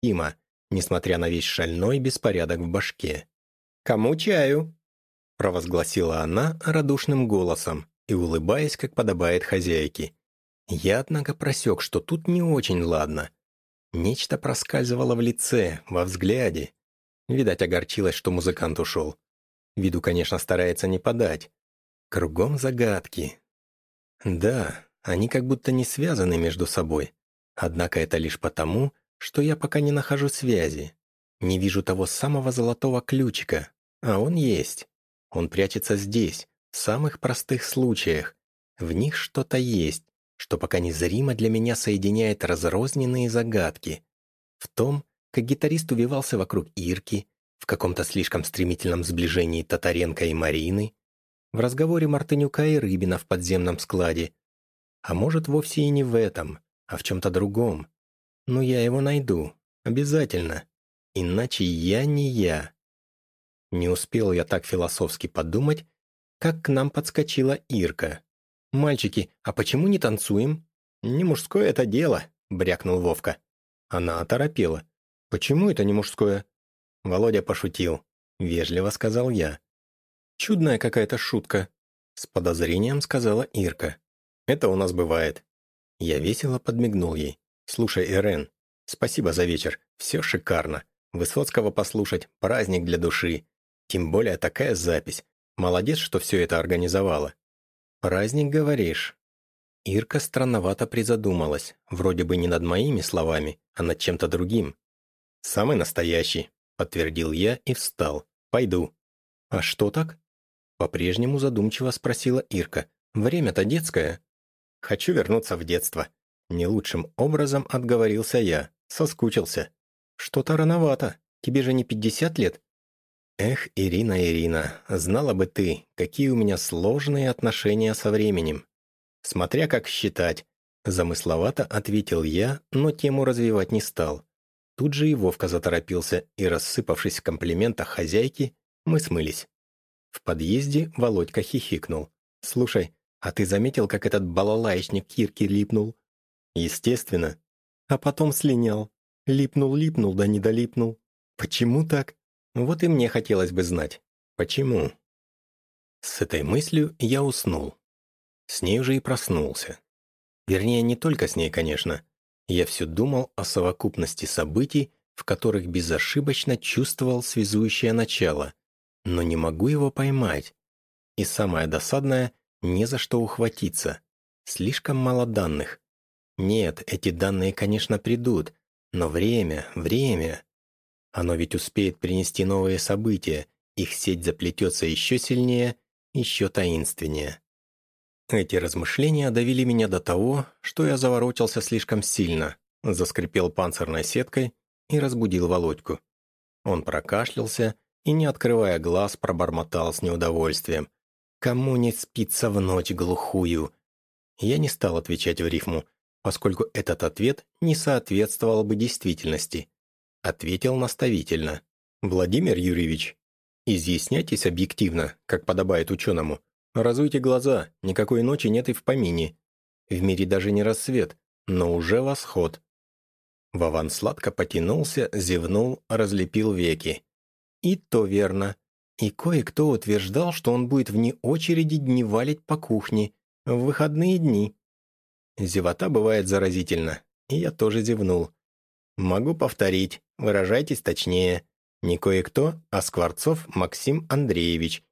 терпимо, несмотря на весь шальной беспорядок в башке. «Кому чаю?» — провозгласила она радушным голосом и улыбаясь, как подобает хозяйке. Я, однако, просек, что тут не очень ладно. Нечто проскальзывало в лице, во взгляде. Видать, огорчилась, что музыкант ушел. Виду, конечно, старается не подать. Кругом загадки. Да, они как будто не связаны между собой. Однако это лишь потому, что я пока не нахожу связи. Не вижу того самого золотого ключика, а он есть. Он прячется здесь, в самых простых случаях. В них что-то есть, что пока незримо для меня соединяет разрозненные загадки. В том, как гитарист увивался вокруг Ирки, в каком-то слишком стремительном сближении Татаренко и Марины, в разговоре Мартынюка и Рыбина в подземном складе. А может, вовсе и не в этом, а в чем-то другом. Но я его найду, обязательно. Иначе я не я. Не успел я так философски подумать, как к нам подскочила Ирка. «Мальчики, а почему не танцуем?» «Не мужское это дело», — брякнул Вовка. Она оторопела. «Почему это не мужское?» Володя пошутил. Вежливо сказал я. «Чудная какая-то шутка», — с подозрением сказала Ирка. «Это у нас бывает». Я весело подмигнул ей. «Слушай, Ирен, спасибо за вечер. Все шикарно. Высоцкого послушать, праздник для души. Тем более такая запись. Молодец, что все это организовала. «Праздник, говоришь?» Ирка странновато призадумалась, вроде бы не над моими словами, а над чем-то другим. «Самый настоящий», — подтвердил я и встал. «Пойду». «А что так?» По-прежнему задумчиво спросила Ирка. «Время-то детское». «Хочу вернуться в детство». Не лучшим образом отговорился я. Соскучился. «Что-то рановато. Тебе же не пятьдесят лет?» Эх, Ирина, Ирина, знала бы ты, какие у меня сложные отношения со временем. Смотря как считать. Замысловато ответил я, но тему развивать не стал. Тут же и Вовка заторопился, и, рассыпавшись в комплиментах хозяйки, мы смылись. В подъезде Володька хихикнул. «Слушай, а ты заметил, как этот балалаечник Кирки липнул?» «Естественно». А потом слинял. Липнул-липнул, да не долипнул. Почему так? Вот и мне хотелось бы знать, почему. С этой мыслью я уснул. С ней уже и проснулся. Вернее, не только с ней, конечно. Я все думал о совокупности событий, в которых безошибочно чувствовал связующее начало, но не могу его поймать. И самое досадное — не за что ухватиться. Слишком мало данных. Нет, эти данные, конечно, придут, но время, время... Оно ведь успеет принести новые события, их сеть заплетется еще сильнее, еще таинственнее. Эти размышления довели меня до того, что я заворочился слишком сильно, заскрипел панцирной сеткой и разбудил Володьку. Он прокашлялся и, не открывая глаз, пробормотал с неудовольствием. «Кому не спится в ночь глухую?» Я не стал отвечать в рифму, поскольку этот ответ не соответствовал бы действительности ответил наставительно. «Владимир Юрьевич, изъясняйтесь объективно, как подобает ученому. Разуйте глаза, никакой ночи нет и в помине. В мире даже не рассвет, но уже восход». Вован сладко потянулся, зевнул, разлепил веки. «И то верно. И кое-кто утверждал, что он будет вне очереди дневалить по кухне, в выходные дни». Зевота бывает заразительно, и я тоже зевнул. Могу повторить, выражайтесь точнее. Не кое-кто, а Скворцов Максим Андреевич.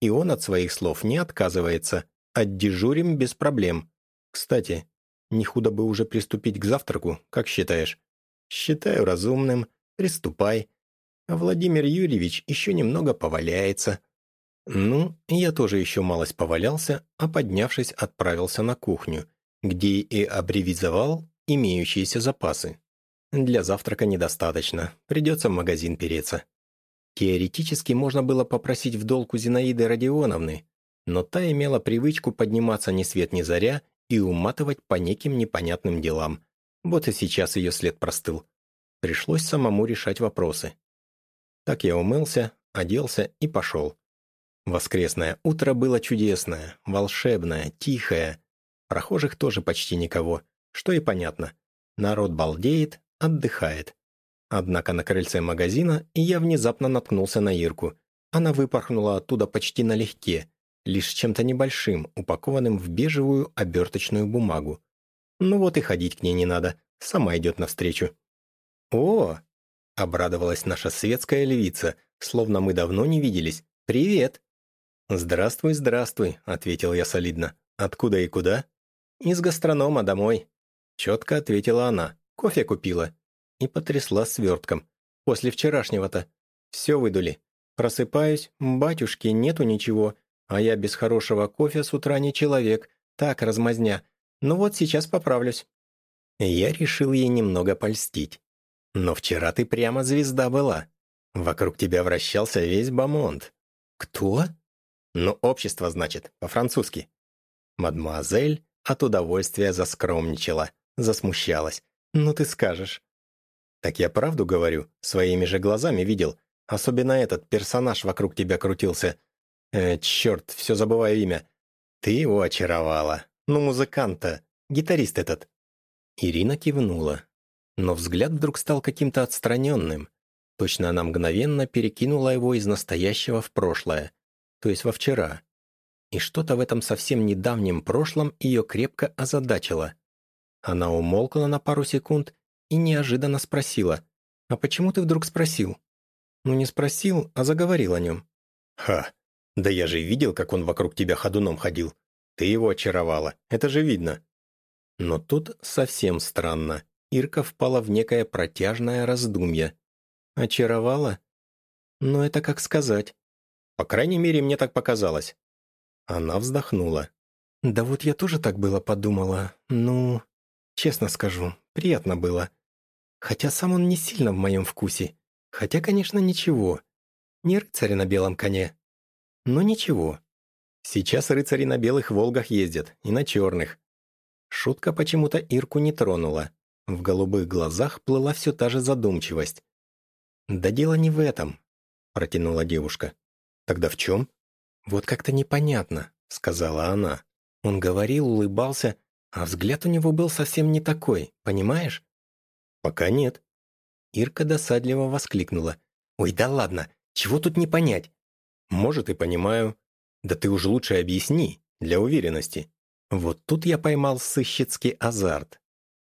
И он от своих слов не отказывается. Отдежурим без проблем. Кстати, не худо бы уже приступить к завтраку, как считаешь? Считаю разумным. Приступай. Владимир Юрьевич еще немного поваляется. Ну, я тоже еще малость повалялся, а поднявшись, отправился на кухню, где и абревизовал имеющиеся запасы. Для завтрака недостаточно, придется в магазин переться. Теоретически можно было попросить в долг у Зинаиды Родионовны, но та имела привычку подниматься ни свет ни заря и уматывать по неким непонятным делам. Вот и сейчас ее след простыл. Пришлось самому решать вопросы. Так я умылся, оделся и пошел. Воскресное утро было чудесное, волшебное, тихое. Прохожих тоже почти никого, что и понятно. Народ балдеет, отдыхает. Однако на крыльце магазина я внезапно наткнулся на Ирку. Она выпорхнула оттуда почти налегке, лишь чем-то небольшим, упакованным в бежевую оберточную бумагу. Ну вот и ходить к ней не надо, сама идет навстречу. «О!» — обрадовалась наша светская львица, словно мы давно не виделись. «Привет!» «Здравствуй, здравствуй», — ответил я солидно. «Откуда и куда?» «Из гастронома домой», — четко ответила она. «Кофе купила». И потрясла свертком. «После вчерашнего-то. Все выдули. Просыпаюсь, батюшки, нету ничего, а я без хорошего кофе с утра не человек. Так, размазня. Ну вот сейчас поправлюсь». Я решил ей немного польстить. «Но вчера ты прямо звезда была. Вокруг тебя вращался весь Бамонт». «Кто?» «Ну, общество, значит, по-французски». Мадемуазель от удовольствия заскромничала, засмущалась. «Ну ты скажешь». «Так я правду говорю, своими же глазами видел. Особенно этот персонаж вокруг тебя крутился. Э, черт, все забываю имя. Ты его очаровала. Ну, музыканта, гитарист этот». Ирина кивнула. Но взгляд вдруг стал каким-то отстраненным. Точно она мгновенно перекинула его из настоящего в прошлое, то есть во вчера. И что-то в этом совсем недавнем прошлом ее крепко озадачило. Она умолкла на пару секунд и неожиданно спросила, «А почему ты вдруг спросил?» «Ну не спросил, а заговорил о нем». «Ха, да я же видел, как он вокруг тебя ходуном ходил. Ты его очаровала, это же видно». Но тут совсем странно. Ирка впала в некое протяжное раздумье. «Очаровала? Ну, это как сказать. По крайней мере, мне так показалось». Она вздохнула. «Да вот я тоже так было подумала. Ну, честно скажу, приятно было. Хотя сам он не сильно в моем вкусе. Хотя, конечно, ничего. Не рыцарь на белом коне. Но ничего. Сейчас рыцари на белых «Волгах» ездят, и на черных. Шутка почему-то Ирку не тронула. В голубых глазах плыла все та же задумчивость. «Да дело не в этом», — протянула девушка. «Тогда в чем?» «Вот как-то непонятно», — сказала она. Он говорил, улыбался, а взгляд у него был совсем не такой, понимаешь? «Пока нет». Ирка досадливо воскликнула. «Ой, да ладно, чего тут не понять?» «Может, и понимаю. Да ты уж лучше объясни, для уверенности». Вот тут я поймал сыщицкий азарт.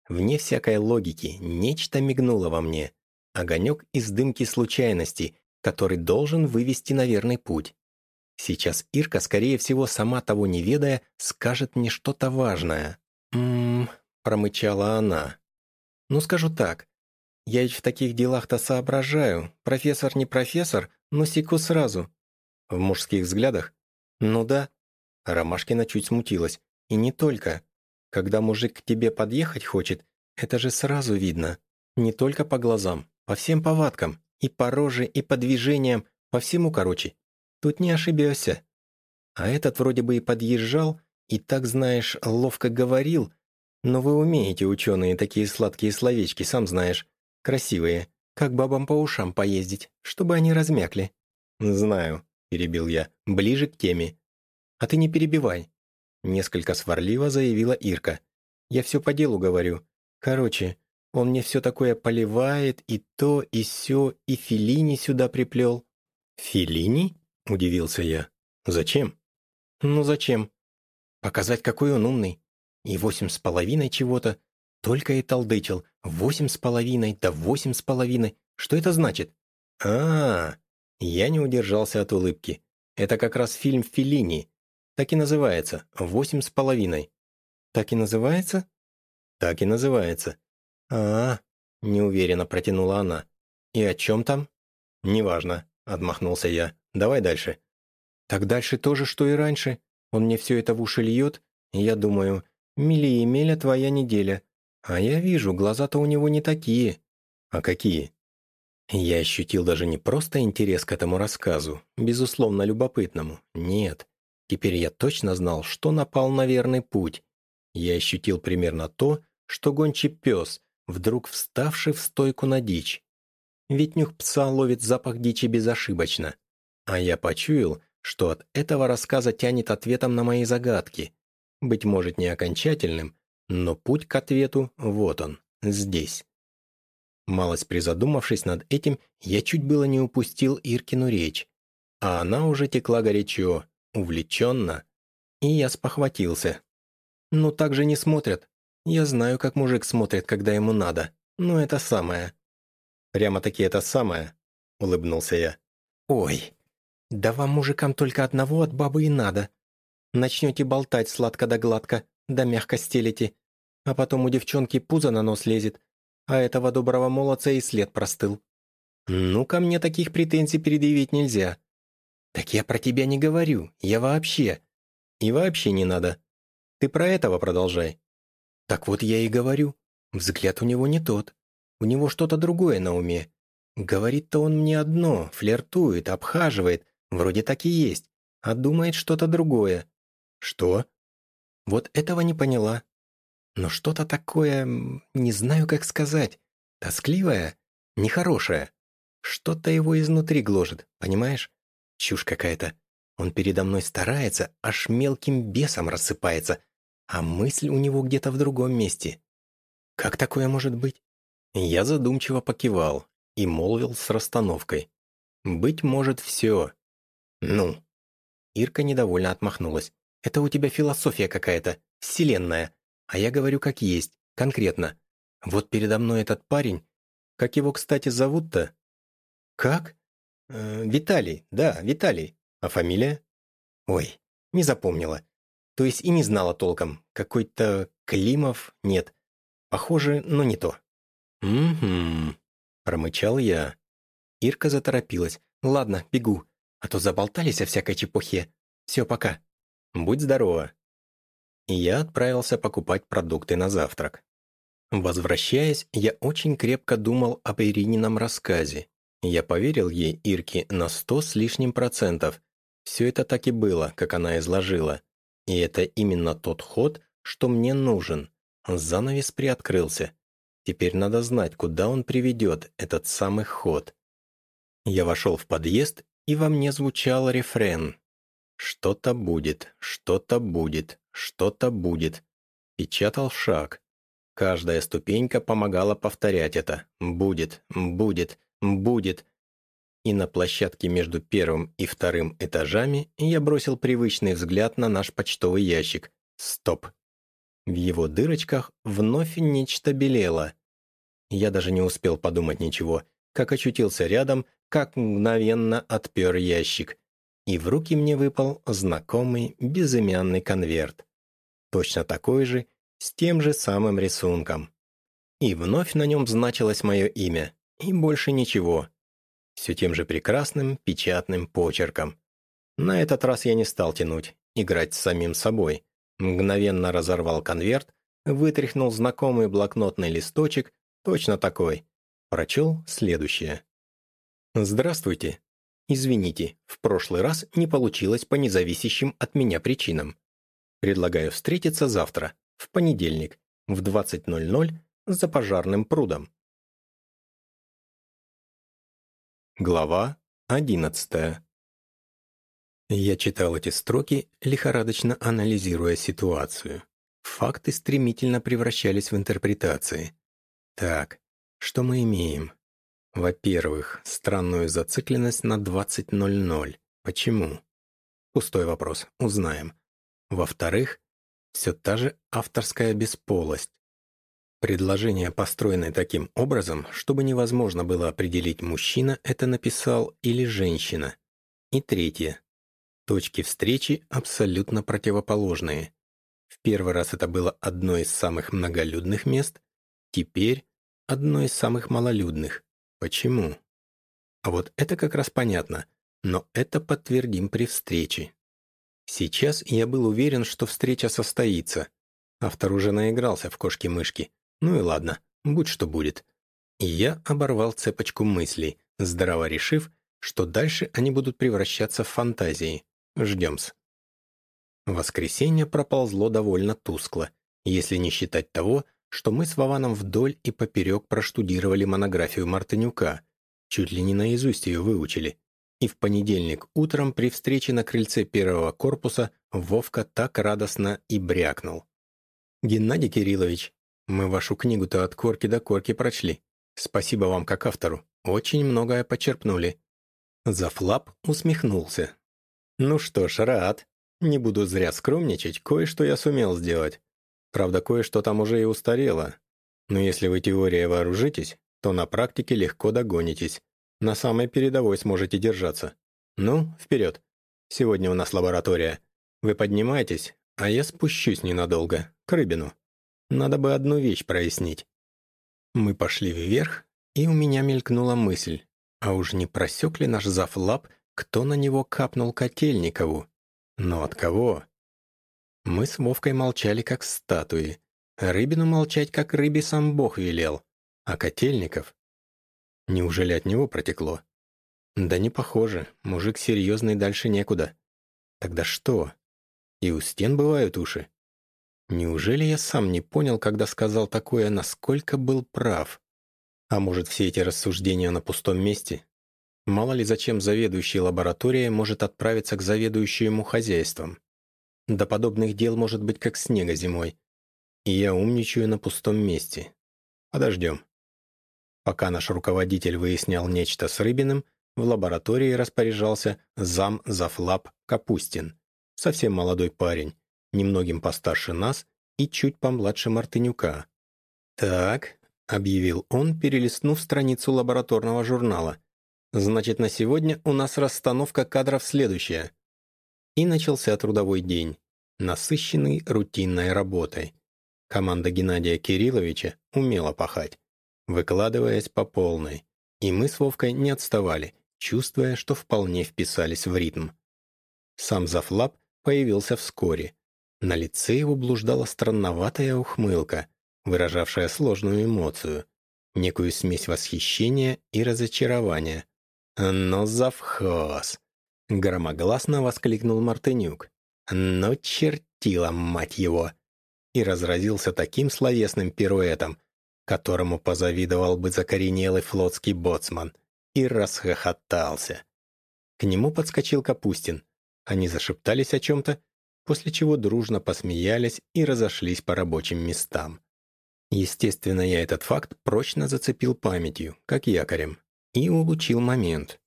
Вне всякой логики нечто мигнуло во мне. Огонек из дымки случайности, который должен вывести на верный путь. Сейчас Ирка, скорее всего, сама того не ведая, скажет мне что-то важное. «М-м-м», промычала она. «Ну, скажу так. Я ведь в таких делах-то соображаю. Профессор не профессор, но секу сразу». В мужских взглядах? «Ну да». Ромашкина чуть смутилась. И не только. Когда мужик к тебе подъехать хочет, это же сразу видно. Не только по глазам, по всем повадкам, и по роже, и по движениям, по всему короче. Тут не ошибешься. А этот вроде бы и подъезжал, и так, знаешь, ловко говорил. Но вы умеете, ученые, такие сладкие словечки, сам знаешь. Красивые. Как бабам по ушам поездить, чтобы они размякли. «Знаю», — перебил я, — «ближе к теме». «А ты не перебивай. Несколько сварливо заявила Ирка. «Я все по делу говорю. Короче, он мне все такое поливает, и то, и сё, и Филини сюда приплел». «Филини?» — удивился я. «Зачем?» «Ну зачем? Показать, какой он умный. И восемь с половиной чего-то. Только и толдычил. Восемь с половиной, да восемь с половиной. Что это значит?» а, -а, -а Я не удержался от улыбки. Это как раз фильм Филини. Так и называется. Восемь с половиной. Так и называется? Так и называется. А, -а, -а неуверенно протянула она. И о чем там? Неважно, отмахнулся я. Давай дальше. Так дальше тоже, что и раньше. Он мне все это в уши льет, и я думаю, мили Емеля твоя неделя. А я вижу, глаза-то у него не такие. А какие? Я ощутил даже не просто интерес к этому рассказу, безусловно любопытному. Нет. Теперь я точно знал, что напал на верный путь. Я ощутил примерно то, что гончий пес, вдруг вставший в стойку на дичь. Ведь нюх пса ловит запах дичи безошибочно. А я почуял, что от этого рассказа тянет ответом на мои загадки. Быть может, не окончательным, но путь к ответу вот он, здесь. Малость призадумавшись над этим, я чуть было не упустил Иркину речь. А она уже текла горячо, увлеченно. И я спохватился. «Ну так же не смотрят. Я знаю, как мужик смотрит, когда ему надо. Но это самое». «Прямо-таки это самое», — улыбнулся я. «Ой, да вам, мужикам, только одного от бабы и надо. Начнете болтать сладко да гладко, да мягко стелите, а потом у девчонки пузо на нос лезет, а этого доброго молодца и след простыл. Ну, ко мне таких претензий предъявить нельзя. Так я про тебя не говорю, я вообще. И вообще не надо. Ты про этого продолжай. Так вот я и говорю. Взгляд у него не тот. У него что-то другое на уме. Говорит-то он мне одно, флиртует, обхаживает, вроде так и есть, а думает что-то другое. Что? Вот этого не поняла. Но что-то такое, не знаю, как сказать, тоскливое, нехорошее. Что-то его изнутри гложет, понимаешь? Чушь какая-то. Он передо мной старается, аж мелким бесом рассыпается, а мысль у него где-то в другом месте. Как такое может быть? Я задумчиво покивал и молвил с расстановкой. «Быть может, все». «Ну?» Ирка недовольно отмахнулась. «Это у тебя философия какая-то, вселенная. А я говорю как есть, конкретно. Вот передо мной этот парень. Как его, кстати, зовут-то? Как? Э, Виталий, да, Виталий. А фамилия? Ой, не запомнила. То есть и не знала толком. Какой-то Климов? Нет. Похоже, но не то. «Угу», — промычал я. Ирка заторопилась. «Ладно, бегу, а то заболтались о всякой чепухе. Все, пока. Будь здорова» и я отправился покупать продукты на завтрак. Возвращаясь, я очень крепко думал об Иринином рассказе. Я поверил ей, Ирке, на сто с лишним процентов. Все это так и было, как она изложила. И это именно тот ход, что мне нужен. Занавес приоткрылся. Теперь надо знать, куда он приведет, этот самый ход. Я вошел в подъезд, и во мне звучал рефрен. «Что-то будет, что-то будет, что-то будет», — печатал шаг. Каждая ступенька помогала повторять это. «Будет, будет, будет». И на площадке между первым и вторым этажами я бросил привычный взгляд на наш почтовый ящик. Стоп. В его дырочках вновь нечто белело. Я даже не успел подумать ничего, как очутился рядом, как мгновенно отпер ящик и в руки мне выпал знакомый безымянный конверт. Точно такой же, с тем же самым рисунком. И вновь на нем значилось мое имя, и больше ничего. Все тем же прекрасным печатным почерком. На этот раз я не стал тянуть, играть с самим собой. Мгновенно разорвал конверт, вытряхнул знакомый блокнотный листочек, точно такой. Прочел следующее. «Здравствуйте. Извините, в прошлый раз не получилось по независящим от меня причинам. Предлагаю встретиться завтра, в понедельник, в 20.00 за пожарным прудом. Глава 11 Я читал эти строки, лихорадочно анализируя ситуацию. Факты стремительно превращались в интерпретации. Так, что мы имеем? Во-первых, странную зацикленность на 20.00. Почему? Пустой вопрос, узнаем. Во-вторых, все та же авторская бесполость. Предложение, построенное таким образом, чтобы невозможно было определить, мужчина это написал или женщина. И третье. Точки встречи абсолютно противоположные. В первый раз это было одно из самых многолюдных мест, теперь одно из самых малолюдных. Почему? А вот это как раз понятно, но это подтвердим при встрече. Сейчас я был уверен, что встреча состоится. Автор уже наигрался в кошки-мышки. Ну и ладно, будь что будет. И я оборвал цепочку мыслей, здраво решив, что дальше они будут превращаться в фантазии. Ждем-с. Воскресенье проползло довольно тускло, если не считать того, что мы с Вованом вдоль и поперек проштудировали монографию Мартынюка, чуть ли не наизусть ее выучили. И в понедельник утром при встрече на крыльце первого корпуса Вовка так радостно и брякнул. «Геннадий Кириллович, мы вашу книгу-то от корки до корки прочли. Спасибо вам как автору. Очень многое почерпнули». Зафлап усмехнулся. «Ну что ж, рад. Не буду зря скромничать, кое-что я сумел сделать. Правда, кое-что там уже и устарело. Но если вы теорией вооружитесь, то на практике легко догонитесь. На самой передовой сможете держаться. Ну, вперед. Сегодня у нас лаборатория. Вы поднимайтесь, а я спущусь ненадолго, к Рыбину. Надо бы одну вещь прояснить. Мы пошли вверх, и у меня мелькнула мысль, а уж не просек ли наш зафлап, кто на него капнул Котельникову? Но от кого? Мы с Вовкой молчали, как статуи. Рыбину молчать, как рыбе сам Бог велел. А Котельников? Неужели от него протекло? Да не похоже, мужик серьезный, дальше некуда. Тогда что? И у стен бывают уши. Неужели я сам не понял, когда сказал такое, насколько был прав? А может, все эти рассуждения на пустом месте? Мало ли зачем заведующий лабораторией может отправиться к заведующему хозяйством. До подобных дел может быть как снега зимой. И я умничаю на пустом месте. Подождем. Пока наш руководитель выяснял нечто с Рыбиным, в лаборатории распоряжался зам Зафлап Капустин, совсем молодой парень, немногим постарше нас и чуть помладше Мартынюка. «Так», — объявил он, перелистнув страницу лабораторного журнала, «значит, на сегодня у нас расстановка кадров следующая». И начался трудовой день, насыщенный рутинной работой. Команда Геннадия Кирилловича умела пахать, выкладываясь по полной, и мы с Вовкой не отставали, чувствуя, что вполне вписались в ритм. Сам Зафлап появился вскоре, на лице его блуждала странноватая ухмылка, выражавшая сложную эмоцию, некую смесь восхищения и разочарования. «Но завхоз!» — громогласно воскликнул Мартынюк. «Но чертила, мать его!» И разразился таким словесным пируэтом, которому позавидовал бы закоренелый флотский боцман, и расхохотался. К нему подскочил Капустин. Они зашептались о чем-то, после чего дружно посмеялись и разошлись по рабочим местам. Естественно, я этот факт прочно зацепил памятью, как якорем, и улучил момент.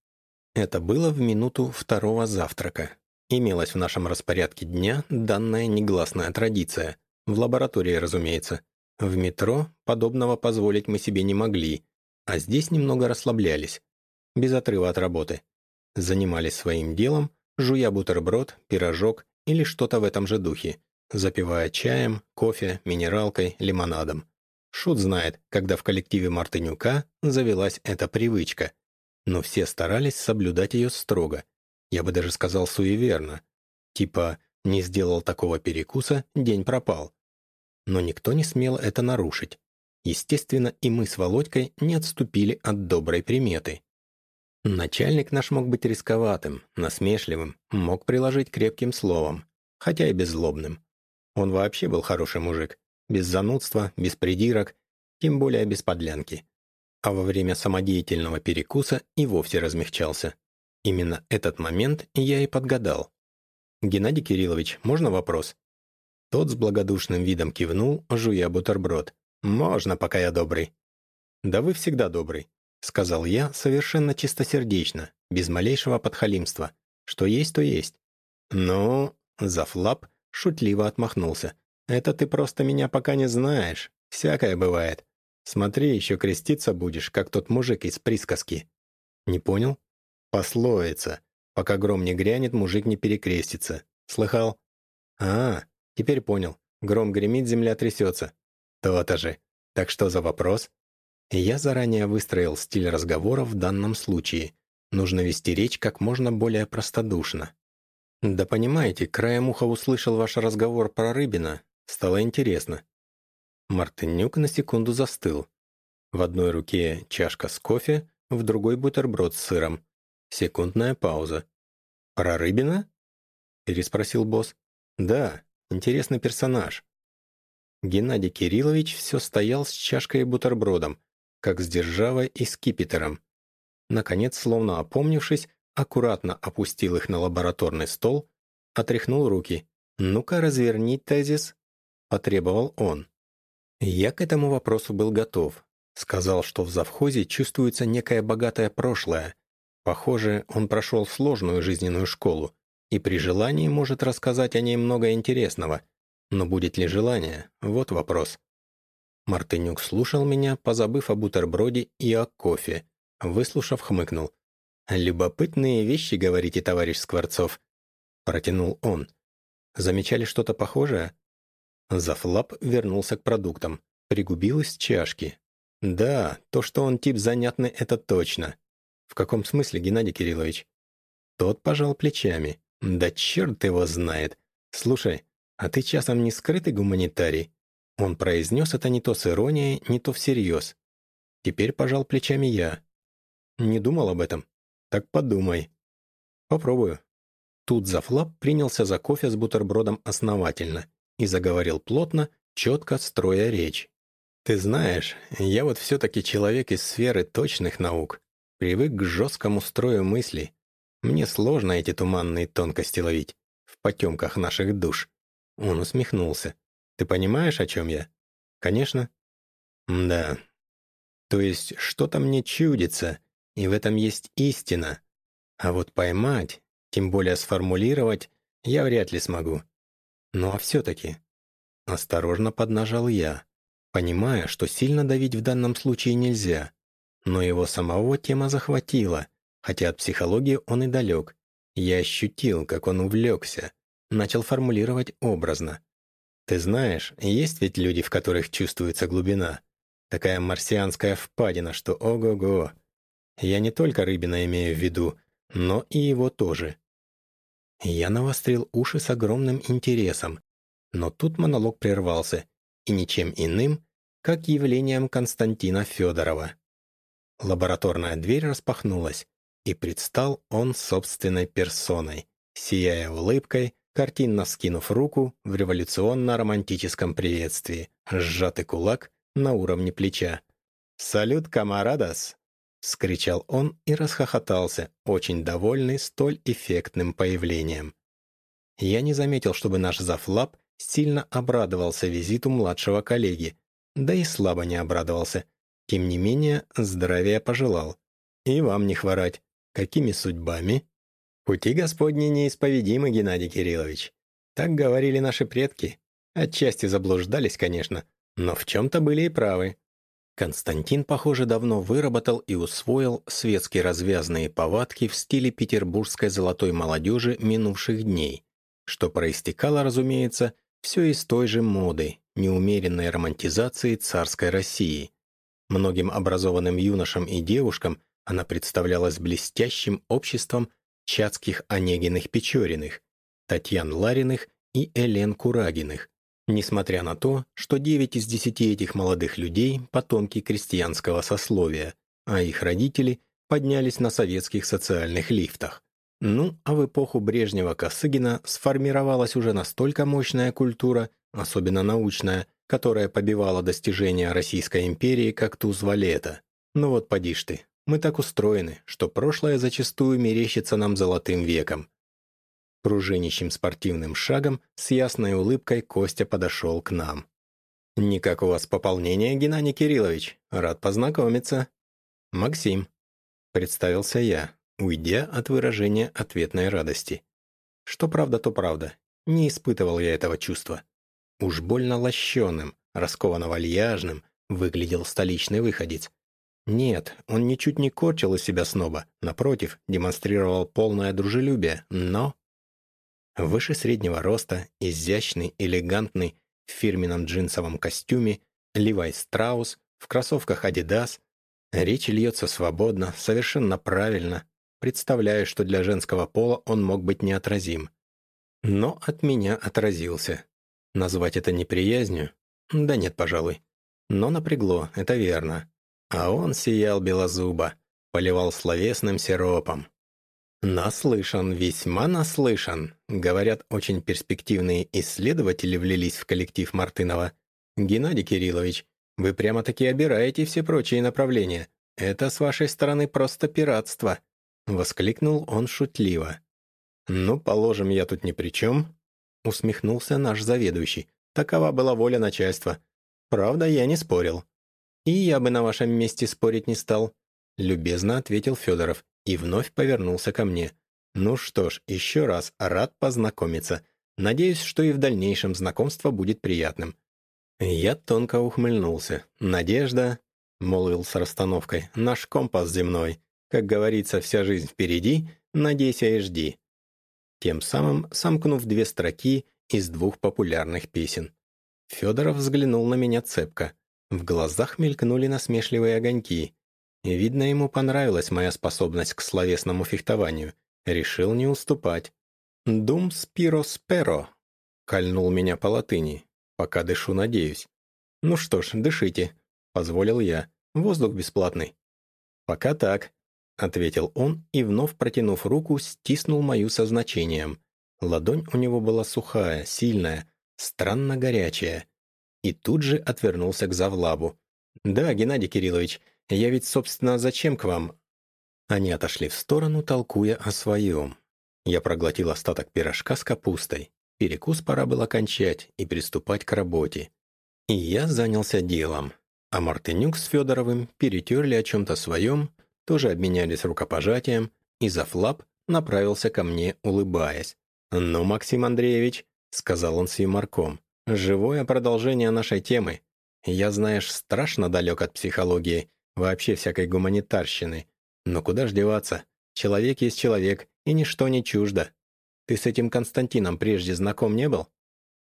Это было в минуту второго завтрака. Имелась в нашем распорядке дня данная негласная традиция. В лаборатории, разумеется. В метро подобного позволить мы себе не могли, а здесь немного расслаблялись, без отрыва от работы. Занимались своим делом, жуя бутерброд, пирожок или что-то в этом же духе, запивая чаем, кофе, минералкой, лимонадом. Шут знает, когда в коллективе Мартынюка завелась эта привычка, но все старались соблюдать ее строго, я бы даже сказал суеверно. Типа, не сделал такого перекуса, день пропал. Но никто не смел это нарушить. Естественно, и мы с Володькой не отступили от доброй приметы. Начальник наш мог быть рисковатым, насмешливым, мог приложить крепким словом, хотя и беззлобным. Он вообще был хороший мужик, без занудства, без придирок, тем более без подлянки. А во время самодеятельного перекуса и вовсе размягчался. Именно этот момент я и подгадал. «Геннадий Кириллович, можно вопрос?» Тот с благодушным видом кивнул, жуя бутерброд. «Можно, пока я добрый». «Да вы всегда добрый. — сказал я совершенно чистосердечно, без малейшего подхалимства. «Что есть, то есть». «Ну...» — Зафлап шутливо отмахнулся. «Это ты просто меня пока не знаешь. Всякое бывает. Смотри, еще креститься будешь, как тот мужик из присказки». «Не понял?» «Пословица. Пока гром не грянет, мужик не перекрестится. Слыхал?» «А, теперь понял. Гром гремит, земля трясется». «То-то же. Так что за вопрос?» Я заранее выстроил стиль разговора в данном случае. Нужно вести речь как можно более простодушно. «Да понимаете, краем уха услышал ваш разговор про Рыбина. Стало интересно». Мартынюк на секунду застыл. В одной руке чашка с кофе, в другой бутерброд с сыром. Секундная пауза. «Про Рыбина?» — переспросил босс. «Да, интересный персонаж». Геннадий Кириллович все стоял с чашкой и бутербродом, как с державой и скипетером. Наконец, словно опомнившись, аккуратно опустил их на лабораторный стол, отряхнул руки. «Ну-ка, разверни тезис», — потребовал он. Я к этому вопросу был готов. Сказал, что в завхозе чувствуется некое богатое прошлое. Похоже, он прошел сложную жизненную школу и при желании может рассказать о ней много интересного. Но будет ли желание? Вот вопрос. Мартынюк слушал меня, позабыв о бутерброде и о кофе. Выслушав, хмыкнул. «Любопытные вещи, говорите, товарищ Скворцов», — протянул он. «Замечали что-то похожее?» Зафлап вернулся к продуктам. Пригубил из чашки. «Да, то, что он тип занятный, это точно». «В каком смысле, Геннадий Кириллович?» Тот пожал плечами. «Да черт его знает. Слушай, а ты часом не скрытый гуманитарий?» Он произнес это не то с иронией, не то всерьез. Теперь пожал плечами я. «Не думал об этом?» «Так подумай». «Попробую». Тут Зафлап принялся за кофе с бутербродом основательно и заговорил плотно, четко строя речь. «Ты знаешь, я вот все-таки человек из сферы точных наук, привык к жесткому строю мыслей. Мне сложно эти туманные тонкости ловить в потемках наших душ». Он усмехнулся. «Ты понимаешь, о чем я?» «Конечно». «Да. То есть что-то мне чудится, и в этом есть истина. А вот поймать, тем более сформулировать, я вряд ли смогу. Ну а все-таки...» Осторожно поднажал я, понимая, что сильно давить в данном случае нельзя. Но его самого тема захватила, хотя от психологии он и далек. Я ощутил, как он увлекся, начал формулировать образно. «Ты знаешь, есть ведь люди, в которых чувствуется глубина. Такая марсианская впадина, что ого-го. Я не только Рыбина имею в виду, но и его тоже. Я навострил уши с огромным интересом, но тут монолог прервался, и ничем иным, как явлением Константина Федорова. Лабораторная дверь распахнулась, и предстал он собственной персоной, сияя улыбкой, картинно скинув руку в революционно-романтическом приветствии, сжатый кулак на уровне плеча. «Салют, камарадос!» — скричал он и расхохотался, очень довольный столь эффектным появлением. Я не заметил, чтобы наш зафлап сильно обрадовался визиту младшего коллеги, да и слабо не обрадовался. Тем не менее, здравия пожелал. И вам не хворать. Какими судьбами? Пути Господни неисповедимы, Геннадий Кириллович. Так говорили наши предки. Отчасти заблуждались, конечно, но в чем-то были и правы. Константин, похоже, давно выработал и усвоил светски развязные повадки в стиле петербургской золотой молодежи минувших дней, что проистекало, разумеется, все из той же моды, неумеренной романтизации царской России. Многим образованным юношам и девушкам она представлялась блестящим обществом Чацких Онегиных Печориных, Татьян Лариных и Элен Курагиных, Несмотря на то, что 9 из 10 этих молодых людей – потомки крестьянского сословия, а их родители поднялись на советских социальных лифтах. Ну, а в эпоху Брежнева-Косыгина сформировалась уже настолько мощная культура, особенно научная, которая побивала достижения Российской империи как туз валета. Ну вот поди ж ты, мы так устроены, что прошлое зачастую мерещится нам золотым веком, Пружинищим спортивным шагом с ясной улыбкой Костя подошел к нам. «Никак у вас пополнения, Геннадий Кириллович. Рад познакомиться». «Максим», — представился я, уйдя от выражения ответной радости. Что правда, то правда. Не испытывал я этого чувства. Уж больно лощеным, раскованно-вальяжным выглядел столичный выходец. Нет, он ничуть не корчил из себя сноба, напротив, демонстрировал полное дружелюбие, но Выше среднего роста, изящный, элегантный, в фирменном джинсовом костюме, Левай Страус, в кроссовках Adidas. Речь льется свободно, совершенно правильно, представляю, что для женского пола он мог быть неотразим. Но от меня отразился. Назвать это неприязнью? Да нет, пожалуй. Но напрягло, это верно. А он сиял белозубо, поливал словесным сиропом. Наслышан, весьма наслышан. Говорят, очень перспективные исследователи влились в коллектив Мартынова. Геннадий Кириллович, вы прямо-таки обираете все прочие направления. Это с вашей стороны просто пиратство. Воскликнул он шутливо. «Ну, положим, я тут ни при чем», — усмехнулся наш заведующий. «Такова была воля начальства. Правда, я не спорил». «И я бы на вашем месте спорить не стал», — любезно ответил Федоров и вновь повернулся ко мне. «Ну что ж, еще раз рад познакомиться. Надеюсь, что и в дальнейшем знакомство будет приятным». Я тонко ухмыльнулся. «Надежда», — молвил с расстановкой, — «наш компас земной. Как говорится, вся жизнь впереди, надейся и жди». Тем самым сомкнув две строки из двух популярных песен. Федоров взглянул на меня цепко. В глазах мелькнули насмешливые огоньки. Видно, ему понравилась моя способность к словесному фехтованию. Решил не уступать. «Дум спиро сперо», — кольнул меня по латыни. «Пока дышу, надеюсь». «Ну что ж, дышите», — позволил я. «Воздух бесплатный». «Пока так», — ответил он и, вновь протянув руку, стиснул мою со значением. Ладонь у него была сухая, сильная, странно горячая. И тут же отвернулся к завлабу. «Да, Геннадий Кириллович, я ведь, собственно, зачем к вам?» Они отошли в сторону, толкуя о своем. Я проглотил остаток пирожка с капустой. Перекус пора было кончать и приступать к работе. И я занялся делом. А Мартынюк с Федоровым перетерли о чем-то своем, тоже обменялись рукопожатием, и Зафлап направился ко мне, улыбаясь. «Ну, Максим Андреевич», — сказал он с юморком, — «живое продолжение нашей темы. Я, знаешь, страшно далек от психологии, вообще всякой гуманитарщины. Но куда ж деваться? Человек есть человек, и ничто не чуждо. Ты с этим Константином прежде знаком не был?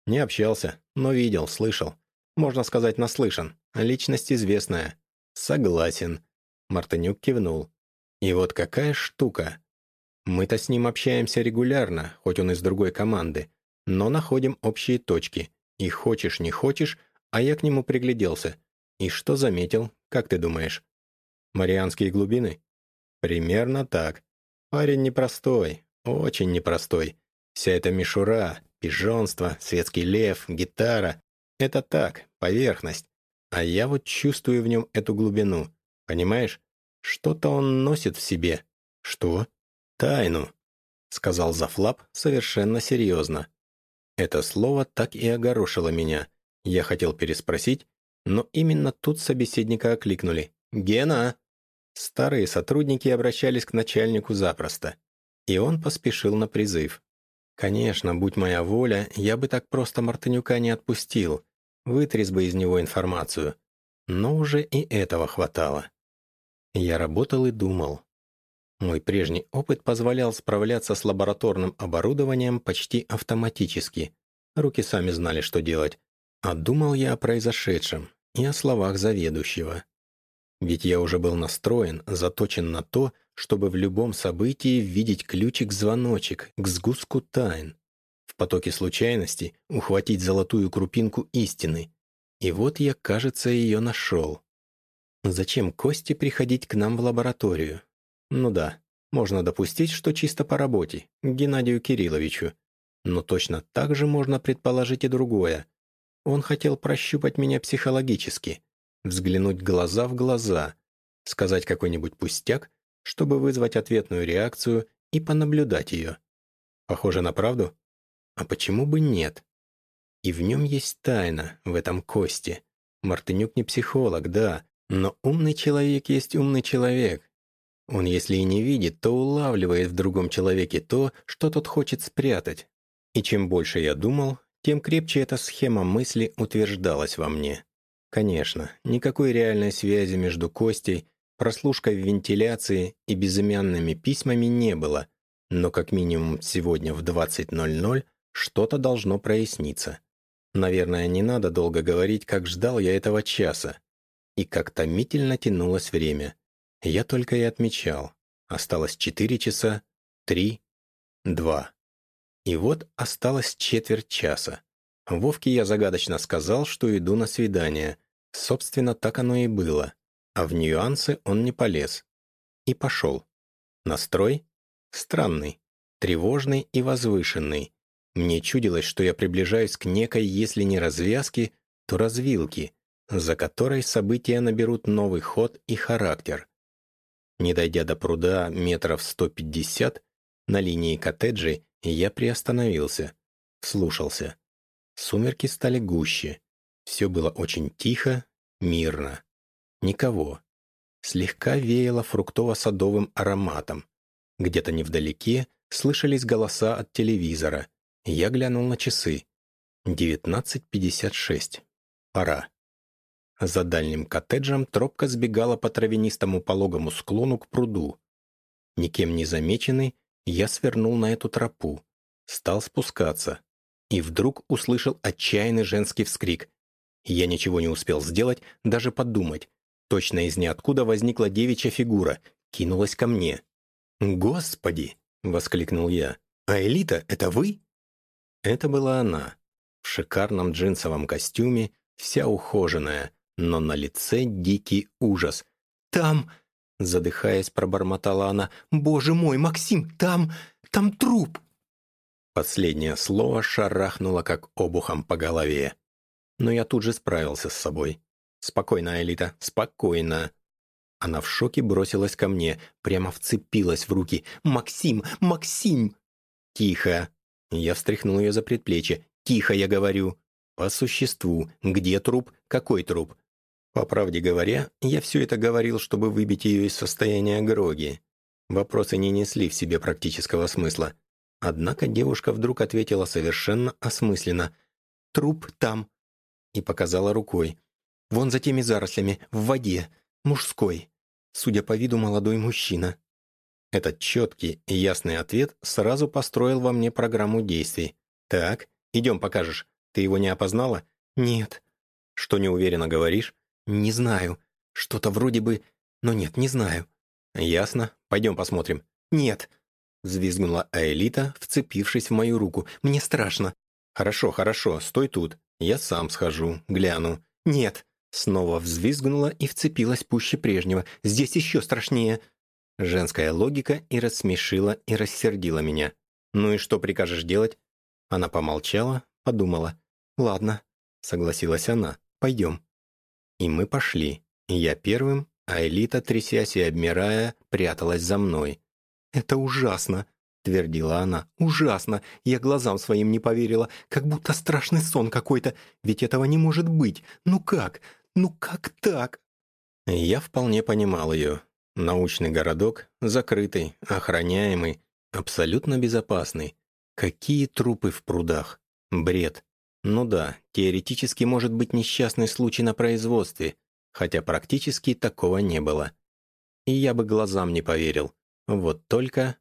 Не общался, но видел, слышал. Можно сказать, наслышан. Личность известная. Согласен. Мартынюк кивнул. И вот какая штука. Мы-то с ним общаемся регулярно, хоть он из другой команды, но находим общие точки. И хочешь, не хочешь, а я к нему пригляделся. И что заметил, как ты думаешь? Марианские глубины? Примерно так. Парень непростой, очень непростой. Вся эта мишура, пижонство, светский лев, гитара — это так, поверхность. А я вот чувствую в нем эту глубину. Понимаешь? Что-то он носит в себе. Что? Тайну, — сказал Зафлап совершенно серьезно. Это слово так и огорошило меня. Я хотел переспросить, но именно тут собеседника окликнули. «Гена!» Старые сотрудники обращались к начальнику запросто, и он поспешил на призыв. Конечно, будь моя воля, я бы так просто Мартынюка не отпустил, вытряс бы из него информацию. Но уже и этого хватало. Я работал и думал. Мой прежний опыт позволял справляться с лабораторным оборудованием почти автоматически. Руки сами знали, что делать. А думал я о произошедшем и о словах заведующего. Ведь я уже был настроен, заточен на то, чтобы в любом событии видеть ключик-звоночек к сгустку тайн. В потоке случайности ухватить золотую крупинку истины. И вот я, кажется, ее нашел. Зачем Косте приходить к нам в лабораторию? Ну да, можно допустить, что чисто по работе, к Геннадию Кирилловичу. Но точно так же можно предположить и другое. Он хотел прощупать меня психологически, взглянуть глаза в глаза, сказать какой-нибудь пустяк, чтобы вызвать ответную реакцию и понаблюдать ее. Похоже на правду? А почему бы нет? И в нем есть тайна, в этом Косте. Мартынюк не психолог, да, но умный человек есть умный человек. Он, если и не видит, то улавливает в другом человеке то, что тот хочет спрятать. И чем больше я думал, тем крепче эта схема мысли утверждалась во мне. Конечно, никакой реальной связи между Костей, прослушкой в вентиляции и безымянными письмами не было, но как минимум сегодня в 20.00 что-то должно проясниться. Наверное, не надо долго говорить, как ждал я этого часа. И как томительно тянулось время. Я только и отмечал. Осталось четыре часа, три, два. И вот осталось четверть часа. Вовке я загадочно сказал, что иду на свидание, Собственно, так оно и было. А в нюансы он не полез. И пошел. Настрой? Странный, тревожный и возвышенный. Мне чудилось, что я приближаюсь к некой, если не развязке, то развилке, за которой события наберут новый ход и характер. Не дойдя до пруда метров 150, на линии коттеджей я приостановился, слушался. Сумерки стали гуще. Все было очень тихо, мирно. Никого. Слегка веяло фруктово-садовым ароматом. Где-то невдалеке слышались голоса от телевизора. Я глянул на часы. 19.56. Пора. За дальним коттеджем тропка сбегала по травянистому пологому склону к пруду. Никем не замеченный, я свернул на эту тропу, стал спускаться. И вдруг услышал отчаянный женский вскрик. Я ничего не успел сделать, даже подумать. Точно из ниоткуда возникла девичья фигура, кинулась ко мне. «Господи!» — воскликнул я. «А Элита, это вы?» Это была она. В шикарном джинсовом костюме, вся ухоженная, но на лице дикий ужас. «Там...» — задыхаясь, пробормотала она. «Боже мой, Максим, там... там труп!» Последнее слово шарахнуло как обухом по голове. Но я тут же справился с собой. «Спокойно, Элита, спокойно!» Она в шоке бросилась ко мне, прямо вцепилась в руки. «Максим! Максим!» «Тихо!» Я встряхнул ее за предплечье. «Тихо, я говорю!» «По существу. Где труп? Какой труп?» По правде говоря, я все это говорил, чтобы выбить ее из состояния гроги. Вопросы не несли в себе практического смысла. Однако девушка вдруг ответила совершенно осмысленно. «Труп там!» и показала рукой. «Вон за теми зарослями, в воде, мужской. Судя по виду, молодой мужчина». Этот четкий и ясный ответ сразу построил во мне программу действий. «Так, идем покажешь. Ты его не опознала?» «Нет». «Что неуверенно говоришь?» «Не знаю. Что-то вроде бы... Но нет, не знаю». «Ясно. Пойдем посмотрим». «Нет», — взвизгнула Аэлита, вцепившись в мою руку. «Мне страшно». «Хорошо, хорошо, стой тут. Я сам схожу, гляну». «Нет», — снова взвизгнула и вцепилась пуще прежнего. «Здесь еще страшнее». Женская логика и рассмешила, и рассердила меня. «Ну и что прикажешь делать?» Она помолчала, подумала. «Ладно», — согласилась она, — «пойдем». И мы пошли. Я первым, а Элита, трясясь и обмирая, пряталась за мной. «Это ужасно!» — твердила она. «Ужасно! Я глазам своим не поверила, как будто страшный сон какой-то. Ведь этого не может быть! Ну как? Ну как так?» Я вполне понимал ее. Научный городок, закрытый, охраняемый, абсолютно безопасный. Какие трупы в прудах? Бред. Ну да, теоретически может быть несчастный случай на производстве, хотя практически такого не было. И я бы глазам не поверил. Вот только...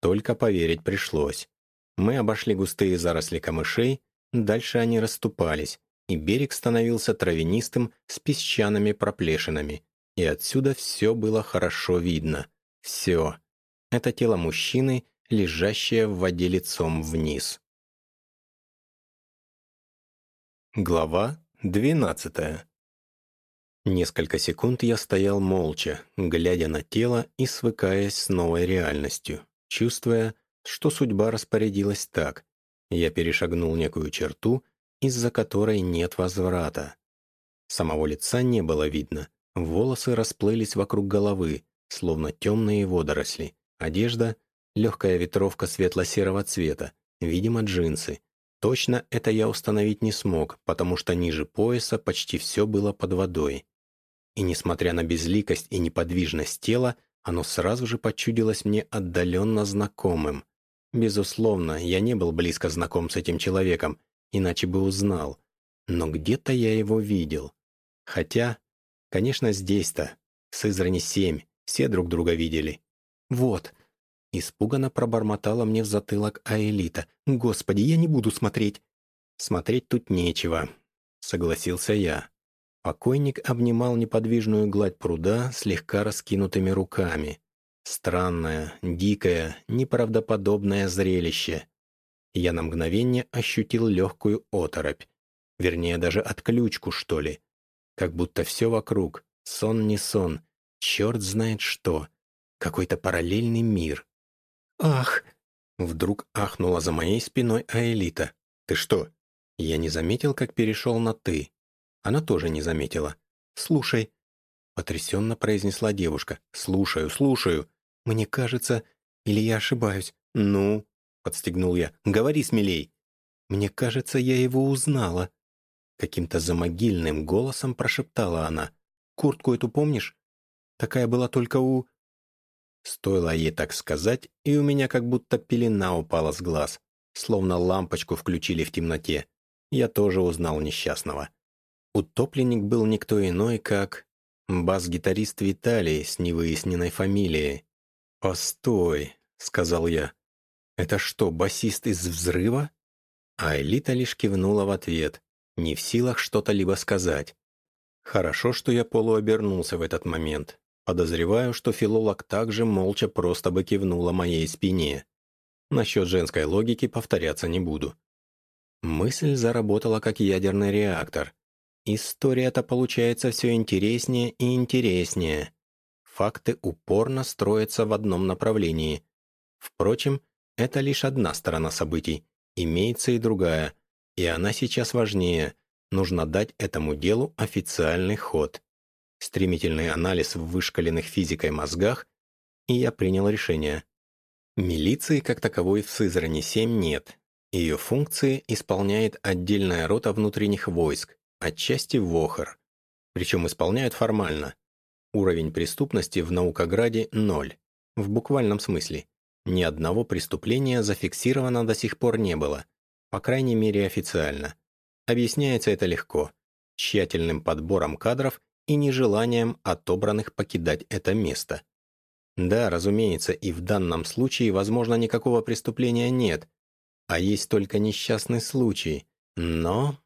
Только поверить пришлось. Мы обошли густые заросли камышей, дальше они расступались, и берег становился травянистым с песчаными проплешинами. И отсюда все было хорошо видно. Все. Это тело мужчины, лежащее в воде лицом вниз. Глава двенадцатая. Несколько секунд я стоял молча, глядя на тело и свыкаясь с новой реальностью, чувствуя, что судьба распорядилась так. Я перешагнул некую черту, из-за которой нет возврата. Самого лица не было видно, волосы расплылись вокруг головы, словно темные водоросли, одежда — легкая ветровка светло-серого цвета, видимо, джинсы — Точно это я установить не смог, потому что ниже пояса почти все было под водой. И несмотря на безликость и неподвижность тела, оно сразу же почудилось мне отдаленно знакомым. Безусловно, я не был близко знаком с этим человеком, иначе бы узнал. Но где-то я его видел. Хотя, конечно, здесь-то, в Сызрани семь, все друг друга видели. Вот, Испуганно пробормотала мне в затылок Аэлита. «Господи, я не буду смотреть!» «Смотреть тут нечего», — согласился я. Покойник обнимал неподвижную гладь пруда слегка раскинутыми руками. Странное, дикое, неправдоподобное зрелище. Я на мгновение ощутил легкую оторопь. Вернее, даже отключку, что ли. Как будто все вокруг. Сон не сон. Черт знает что. Какой-то параллельный мир. «Ах!» Вдруг ахнула за моей спиной Аэлита. «Ты что?» Я не заметил, как перешел на «ты». Она тоже не заметила. «Слушай», — потрясенно произнесла девушка. «Слушаю, слушаю. Мне кажется... Или я ошибаюсь?» «Ну?» — подстегнул я. «Говори смелей». «Мне кажется, я его узнала». Каким-то замогильным голосом прошептала она. Куртку эту помнишь? Такая была только у...» Стоило ей так сказать, и у меня как будто пелена упала с глаз, словно лампочку включили в темноте. Я тоже узнал несчастного. Утопленник был никто иной, как бас-гитарист Виталий с невыясненной фамилией. «Постой», — сказал я. «Это что, басист из взрыва?» А Элита лишь кивнула в ответ, не в силах что-то либо сказать. Хорошо, что я полуобернулся в этот момент. Подозреваю, что филолог также молча просто бы кивнула моей спине. Насчет женской логики повторяться не буду. Мысль заработала как ядерный реактор. История-то получается все интереснее и интереснее. Факты упорно строятся в одном направлении. Впрочем, это лишь одна сторона событий. Имеется и другая. И она сейчас важнее. Нужно дать этому делу официальный ход стремительный анализ в вышкаленных физикой мозгах, и я принял решение. Милиции как таковой в Сызрани-7 нет. Ее функции исполняет отдельная рота внутренних войск, отчасти ВОХР. Причем исполняют формально. Уровень преступности в Наукограде – ноль. В буквальном смысле. Ни одного преступления зафиксировано до сих пор не было. По крайней мере официально. Объясняется это легко. Тщательным подбором кадров и нежеланием отобранных покидать это место. Да, разумеется, и в данном случае, возможно, никакого преступления нет, а есть только несчастный случай. Но...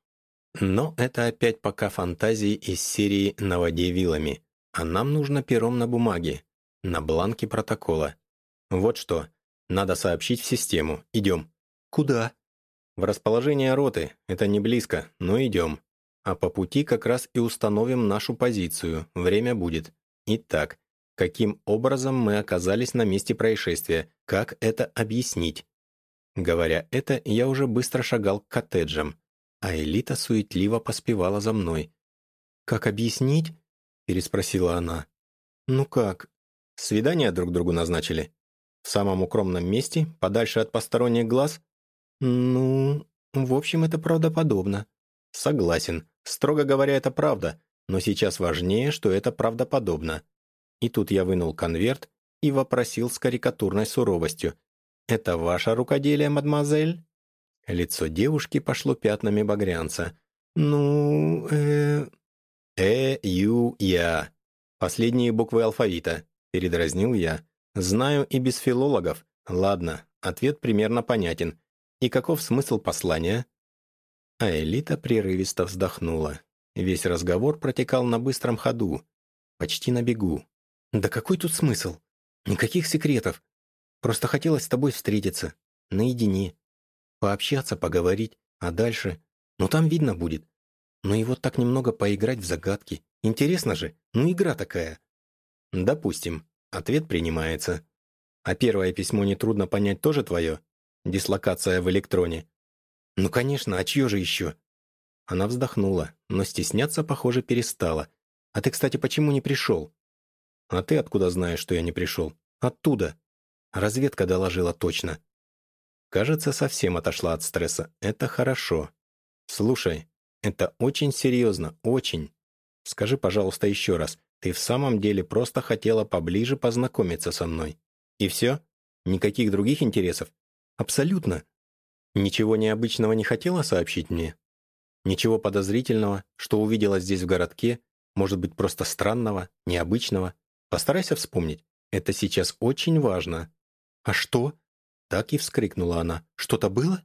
Но это опять пока фантазии из серии «На воде вилами», а нам нужно пером на бумаге, на бланке протокола. Вот что, надо сообщить в систему. Идем. Куда? В расположение роты. Это не близко, но идем. А по пути как раз и установим нашу позицию. Время будет. Итак, каким образом мы оказались на месте происшествия? Как это объяснить? Говоря это, я уже быстро шагал к коттеджам, а Элита суетливо поспевала за мной. «Как объяснить?» – переспросила она. «Ну как? Свидание друг другу назначили? В самом укромном месте, подальше от посторонних глаз? Ну, в общем, это правдоподобно». «Согласен. Строго говоря, это правда, но сейчас важнее, что это правдоподобно. И тут я вынул конверт и вопросил с карикатурной суровостью. «Это ваше рукоделие, мадемуазель?» Лицо девушки пошло пятнами багрянца. «Ну, э...» «Э, Ю, Я». Последние буквы алфавита, передразнил я. «Знаю и без филологов. Ладно, ответ примерно понятен. И каков смысл послания?» А Элита прерывисто вздохнула. Весь разговор протекал на быстром ходу, почти на бегу. «Да какой тут смысл? Никаких секретов. Просто хотелось с тобой встретиться, наедине, пообщаться, поговорить, а дальше... Ну там видно будет. Ну и вот так немного поиграть в загадки. Интересно же, ну игра такая». «Допустим, ответ принимается. А первое письмо нетрудно понять тоже твое? Дислокация в электроне?» «Ну, конечно, а чье же еще?» Она вздохнула, но стесняться, похоже, перестала. «А ты, кстати, почему не пришел?» «А ты откуда знаешь, что я не пришел?» «Оттуда». Разведка доложила точно. Кажется, совсем отошла от стресса. Это хорошо. Слушай, это очень серьезно, очень. Скажи, пожалуйста, еще раз, ты в самом деле просто хотела поближе познакомиться со мной? И все? Никаких других интересов? Абсолютно. Ничего необычного не хотела сообщить мне? Ничего подозрительного, что увидела здесь в городке, может быть, просто странного, необычного? Постарайся вспомнить. Это сейчас очень важно. А что? Так и вскрикнула она. Что-то было?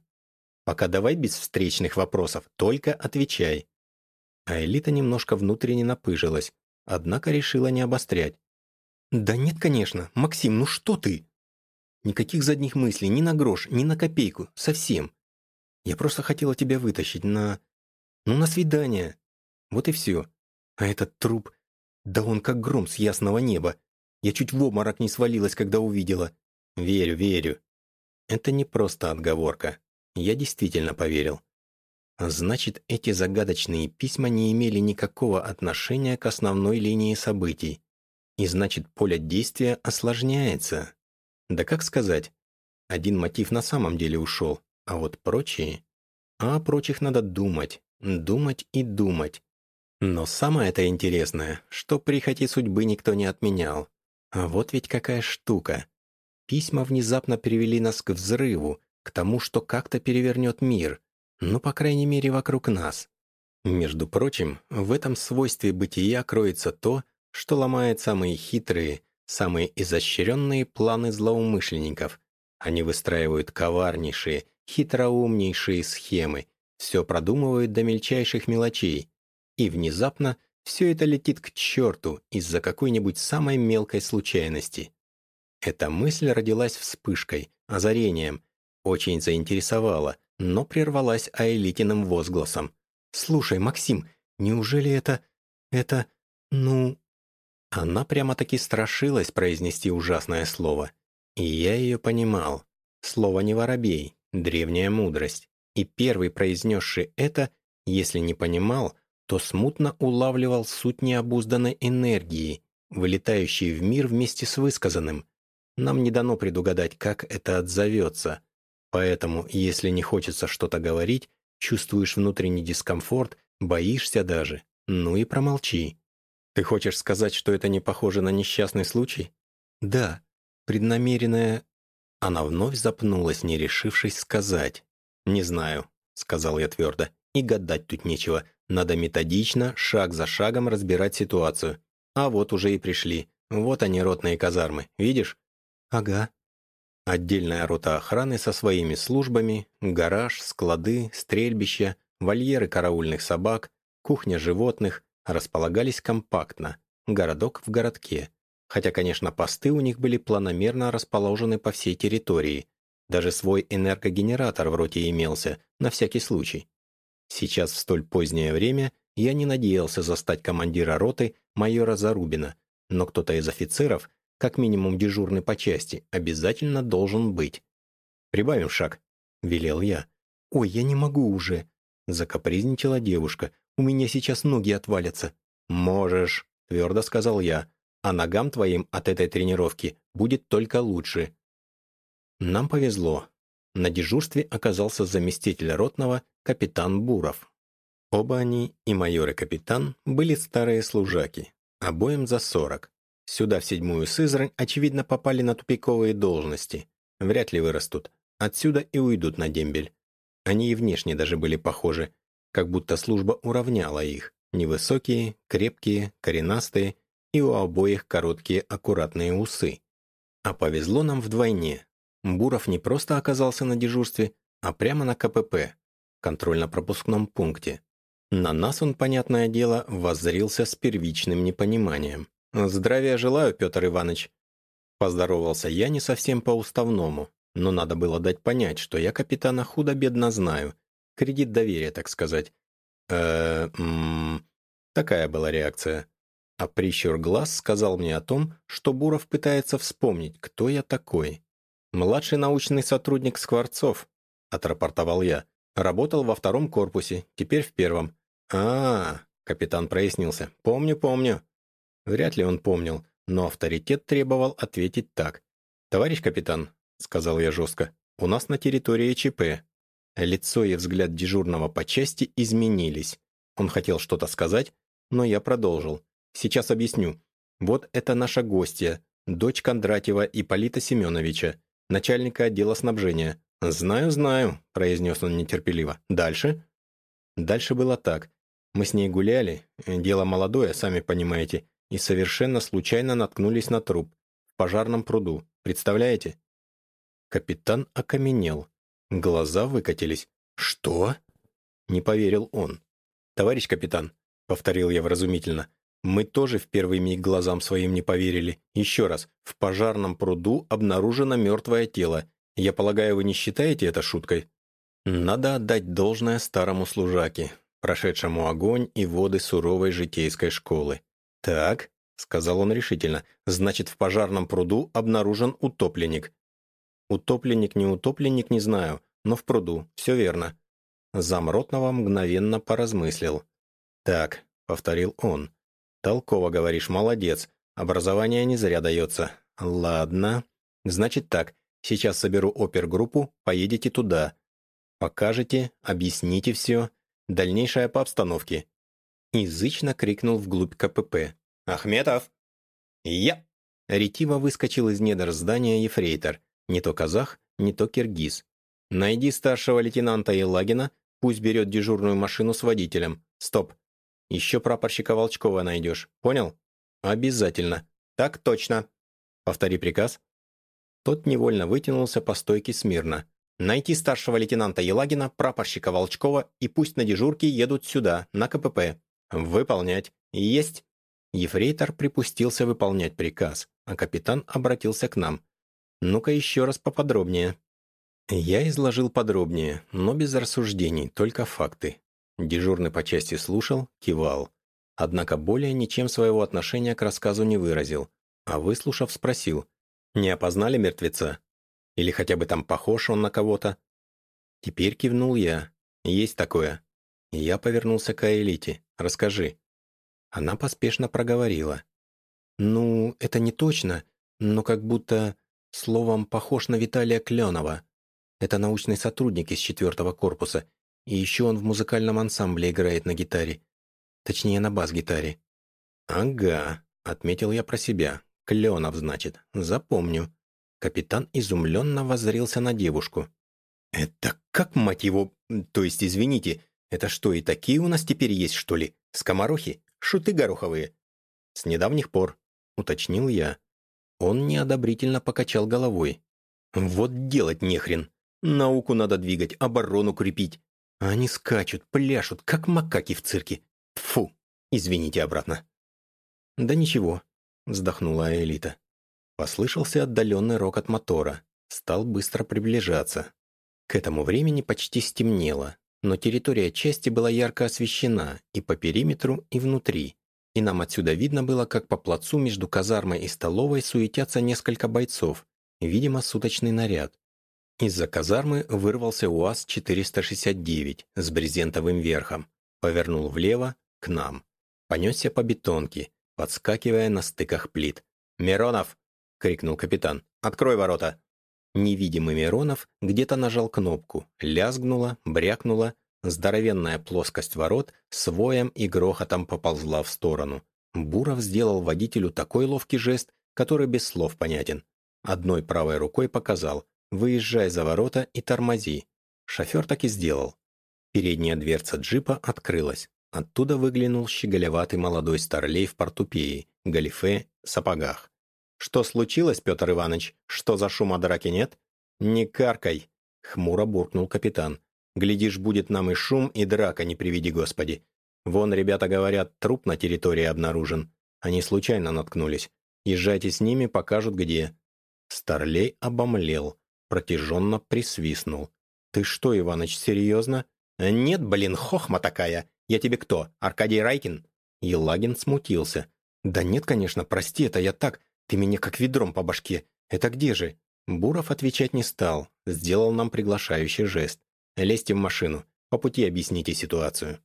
Пока давай без встречных вопросов, только отвечай. А Элита немножко внутренне напыжилась, однако решила не обострять. «Да нет, конечно. Максим, ну что ты?» Никаких задних мыслей, ни на грош, ни на копейку, совсем. Я просто хотела тебя вытащить на... Ну, на свидание. Вот и все. А этот труп... Да он как гром с ясного неба. Я чуть в обморок не свалилась, когда увидела. Верю, верю. Это не просто отговорка. Я действительно поверил. Значит, эти загадочные письма не имели никакого отношения к основной линии событий. И значит, поле действия осложняется. Да как сказать? Один мотив на самом деле ушел, а вот прочие... А о прочих надо думать, думать и думать. Но самое-то интересное, что прихоти судьбы никто не отменял. А вот ведь какая штука. Письма внезапно привели нас к взрыву, к тому, что как-то перевернет мир, ну, по крайней мере, вокруг нас. Между прочим, в этом свойстве бытия кроется то, что ломает самые хитрые, самые изощренные планы злоумышленников. Они выстраивают коварнейшие, хитроумнейшие схемы, все продумывают до мельчайших мелочей, и внезапно все это летит к черту из-за какой-нибудь самой мелкой случайности. Эта мысль родилась вспышкой, озарением, очень заинтересовала, но прервалась Аэлитиным возгласом. «Слушай, Максим, неужели это... это... ну...» Она прямо-таки страшилась произнести ужасное слово. И я ее понимал. Слово не воробей, древняя мудрость. И первый произнесший это, если не понимал, то смутно улавливал суть необузданной энергии, вылетающей в мир вместе с высказанным. Нам не дано предугадать, как это отзовется. Поэтому, если не хочется что-то говорить, чувствуешь внутренний дискомфорт, боишься даже, ну и промолчи. Ты хочешь сказать, что это не похоже на несчастный случай? Да, преднамеренное... Она вновь запнулась, не решившись сказать. «Не знаю», — сказал я твердо, — «и гадать тут нечего. Надо методично, шаг за шагом разбирать ситуацию. А вот уже и пришли. Вот они, ротные казармы. Видишь? Ага. Отдельная рота охраны со своими службами, гараж, склады, стрельбища, вольеры караульных собак, кухня животных располагались компактно, городок в городке. Хотя, конечно, посты у них были планомерно расположены по всей территории. Даже свой энергогенератор в роте имелся, на всякий случай. Сейчас в столь позднее время я не надеялся застать командира роты майора Зарубина, но кто-то из офицеров, как минимум дежурный по части, обязательно должен быть. «Прибавим шаг», — велел я. «Ой, я не могу уже», — закапризничала девушка. «У меня сейчас ноги отвалятся». «Можешь», — твердо сказал я, «а ногам твоим от этой тренировки будет только лучше». Нам повезло. На дежурстве оказался заместитель ротного капитан Буров. Оба они, и майор и капитан, были старые служаки, обоим за сорок. Сюда, в седьмую Сызрань, очевидно, попали на тупиковые должности. Вряд ли вырастут. Отсюда и уйдут на дембель. Они и внешне даже были похожи, как будто служба уравняла их. Невысокие, крепкие, коренастые и у обоих короткие аккуратные усы. А повезло нам вдвойне. Буров не просто оказался на дежурстве, а прямо на КПП, контрольно-пропускном пункте. На нас он, понятное дело, воззрился с первичным непониманием. «Здравия желаю, Петр Иванович!» Поздоровался я не совсем по-уставному, но надо было дать понять, что я капитана худо-бедно знаю. Кредит доверия, так сказать. э Такая была реакция. А прищур глаз сказал мне о том, что Буров пытается вспомнить, кто я такой. «Младший научный сотрудник Скворцов», — отрапортовал я. «Работал во втором корпусе, теперь в первом». А, -а, -а капитан прояснился. «Помню, помню». Вряд ли он помнил, но авторитет требовал ответить так. «Товарищ капитан», — сказал я жестко, — «у нас на территории ЧП». Лицо и взгляд дежурного по части изменились. Он хотел что-то сказать, но я продолжил. «Сейчас объясню. Вот это наша гостья, дочь Кондратьева Ипполита Семеновича начальника отдела снабжения. «Знаю, знаю», — произнес он нетерпеливо. «Дальше?» Дальше было так. Мы с ней гуляли, дело молодое, сами понимаете, и совершенно случайно наткнулись на труп в пожарном пруду. Представляете? Капитан окаменел. Глаза выкатились. «Что?» Не поверил он. «Товарищ капитан», — повторил я вразумительно, мы тоже в первый миг глазам своим не поверили. Еще раз, в пожарном пруду обнаружено мертвое тело. Я полагаю, вы не считаете это шуткой? Надо отдать должное старому служаке, прошедшему огонь и воды суровой житейской школы. «Так», — сказал он решительно, — «значит, в пожарном пруду обнаружен утопленник». «Утопленник, не утопленник, не знаю, но в пруду, все верно». Замротного мгновенно поразмыслил. «Так», — повторил он, «Толково говоришь, молодец. Образование не зря дается. Ладно. Значит так, сейчас соберу опергруппу, поедете туда. Покажете, объясните все. Дальнейшая по обстановке. Язычно крикнул вглубь КПП. «Ахметов!» «Я!» Ретиво выскочил из недр здания ефрейтор. Не то казах, не то киргиз. «Найди старшего лейтенанта Елагина, пусть берет дежурную машину с водителем. Стоп. Еще прапорщика Волчкова найдешь. Понял?» «Обязательно. Так точно». «Повтори приказ». Тот невольно вытянулся по стойке смирно. «Найти старшего лейтенанта Елагина, прапорщика Волчкова и пусть на дежурке едут сюда, на КПП. Выполнять. Есть!» Ефрейтор припустился выполнять приказ, а капитан обратился к нам. «Ну-ка еще раз поподробнее». Я изложил подробнее, но без рассуждений, только факты. Дежурный по части слушал, кивал. Однако более ничем своего отношения к рассказу не выразил, а выслушав, спросил, «Не опознали мертвеца? Или хотя бы там похож он на кого-то?» Теперь кивнул я. «Есть такое». Я повернулся к Аэлите. «Расскажи». Она поспешно проговорила. «Ну, это не точно, но как будто словом похож на Виталия Кленова. Это научный сотрудник из четвертого корпуса, и еще он в музыкальном ансамбле играет на гитаре. Точнее, на бас-гитаре». «Ага», — отметил я про себя. «Кленов, значит. Запомню». Капитан изумленно воззрился на девушку. «Это как, мать его... То есть, извините, это что, и такие у нас теперь есть, что ли? Скоморохи? Шуты гороховые?» «С недавних пор», — уточнил я. Он неодобрительно покачал головой. «Вот делать нехрен. Науку надо двигать, оборону крепить. А они скачут, пляшут, как макаки в цирке. Фу, извините обратно». «Да ничего», — вздохнула Элита. Послышался отдаленный рокот мотора. Стал быстро приближаться. К этому времени почти стемнело, но территория части была ярко освещена и по периметру, и внутри. И нам отсюда видно было, как по плацу между казармой и столовой суетятся несколько бойцов, видимо, суточный наряд. Из-за казармы вырвался УАЗ-469 с брезентовым верхом, повернул влево, к нам. Понесся по бетонке, подскакивая на стыках плит. «Миронов!» — крикнул капитан. «Открой ворота!» Невидимый Миронов где-то нажал кнопку, лязгнула, брякнула, здоровенная плоскость ворот с воем и грохотом поползла в сторону. Буров сделал водителю такой ловкий жест, который без слов понятен. Одной правой рукой показал «Выезжай за ворота и тормози». Шофер так и сделал. Передняя дверца джипа открылась. Оттуда выглянул щеголеватый молодой старлей в портупее, галифе, сапогах. «Что случилось, Петр Иванович? Что за шума драки нет?» «Не каркай!» — хмуро буркнул капитан. «Глядишь, будет нам и шум, и драка, не приведи Господи. Вон, ребята говорят, труп на территории обнаружен. Они случайно наткнулись. Езжайте с ними, покажут где». Старлей обомлел, протяженно присвистнул. «Ты что, Иваныч, серьезно?» «Нет, блин, хохма такая. Я тебе кто, Аркадий Райкин?» Елагин смутился. «Да нет, конечно, прости, это я так. Ты меня как ведром по башке. Это где же?» Буров отвечать не стал, сделал нам приглашающий жест. «Лезьте в машину, по пути объясните ситуацию».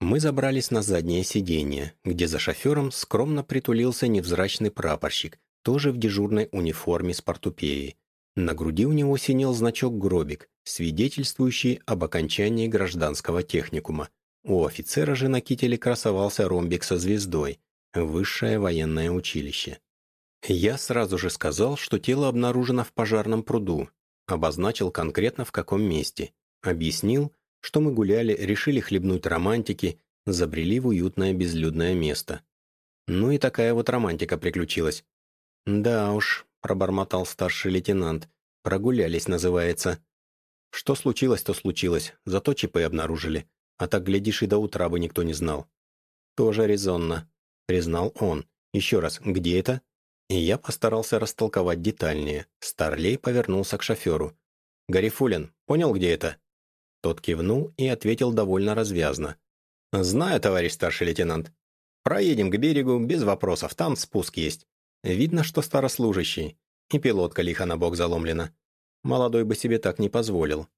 Мы забрались на заднее сиденье, где за шофером скромно притулился невзрачный прапорщик, тоже в дежурной униформе с портупеей. На груди у него синел значок «Гробик», свидетельствующий об окончании гражданского техникума. У офицера же на кителе красовался ромбик со звездой, высшее военное училище. Я сразу же сказал, что тело обнаружено в пожарном пруду, обозначил конкретно в каком месте, объяснил, что мы гуляли, решили хлебнуть романтики, забрели в уютное безлюдное место. Ну и такая вот романтика приключилась. «Да уж», — пробормотал старший лейтенант, — «прогулялись, называется». Что случилось, то случилось, зато ЧП обнаружили. А так, глядишь, и до утра бы никто не знал. Тоже резонно, признал он. Еще раз, где это? И я постарался растолковать детальнее. Старлей повернулся к шоферу. «Гарифулин, понял, где это?» Тот кивнул и ответил довольно развязно. «Знаю, товарищ старший лейтенант. Проедем к берегу, без вопросов, там спуск есть. Видно, что старослужащий. И пилотка лихо на бок заломлена. Молодой бы себе так не позволил».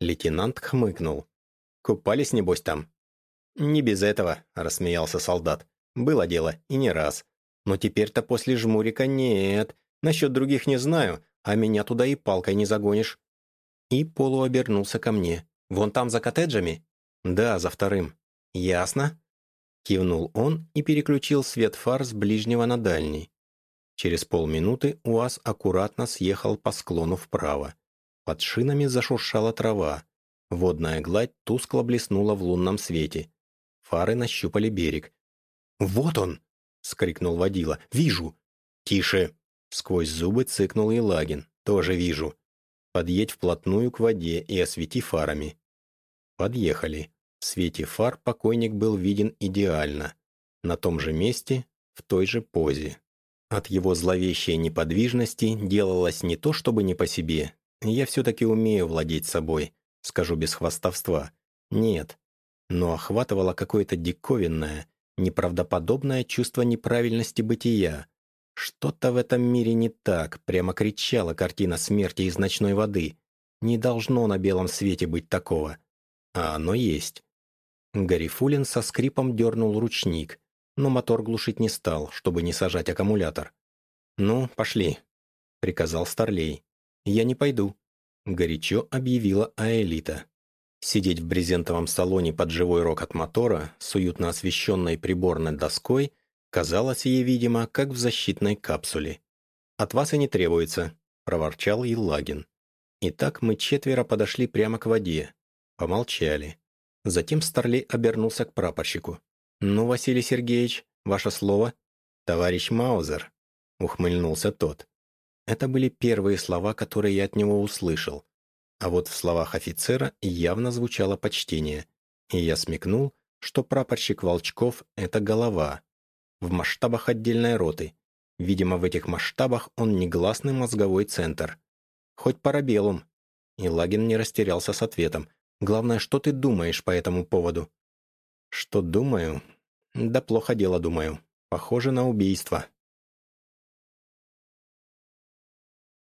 Лейтенант хмыкнул. «Купались, небось, там?» «Не без этого», — рассмеялся солдат. «Было дело, и не раз. Но теперь-то после жмурика нет. Насчет других не знаю, а меня туда и палкой не загонишь». И Полу обернулся ко мне. «Вон там за коттеджами?» «Да, за вторым». «Ясно». Кивнул он и переключил свет фар с ближнего на дальний. Через полминуты УАЗ аккуратно съехал по склону вправо. Под шинами зашуршала трава. Водная гладь тускло блеснула в лунном свете. Фары нащупали берег. «Вот он!» — скрикнул водила. «Вижу!» «Тише!» — сквозь зубы цыкнул Елагин. «Тоже вижу!» «Подъедь вплотную к воде и освети фарами». Подъехали. В свете фар покойник был виден идеально. На том же месте, в той же позе. От его зловещей неподвижности делалось не то чтобы не по себе. Я все-таки умею владеть собой, скажу без хвастовства. Нет. Но охватывало какое-то диковинное, неправдоподобное чувство неправильности бытия. Что-то в этом мире не так, прямо кричала картина смерти из ночной воды. Не должно на белом свете быть такого. А оно есть. Гарифулин со скрипом дернул ручник, но мотор глушить не стал, чтобы не сажать аккумулятор. «Ну, пошли», — приказал Старлей. «Я не пойду», — горячо объявила Аэлита. Сидеть в брезентовом салоне под живой рокот мотора с уютно освещенной приборной доской казалось ей, видимо, как в защитной капсуле. «От вас и не требуется», — проворчал Елагин. Итак, мы четверо подошли прямо к воде. Помолчали. Затем Старлей обернулся к прапорщику. «Ну, Василий Сергеевич, ваше слово?» «Товарищ Маузер», — ухмыльнулся тот. Это были первые слова, которые я от него услышал. А вот в словах офицера явно звучало почтение. И я смекнул, что прапорщик Волчков — это голова. В масштабах отдельной роты. Видимо, в этих масштабах он негласный мозговой центр. Хоть парабеллум. И Лагин не растерялся с ответом. Главное, что ты думаешь по этому поводу?» «Что думаю?» «Да плохо дело думаю. Похоже на убийство».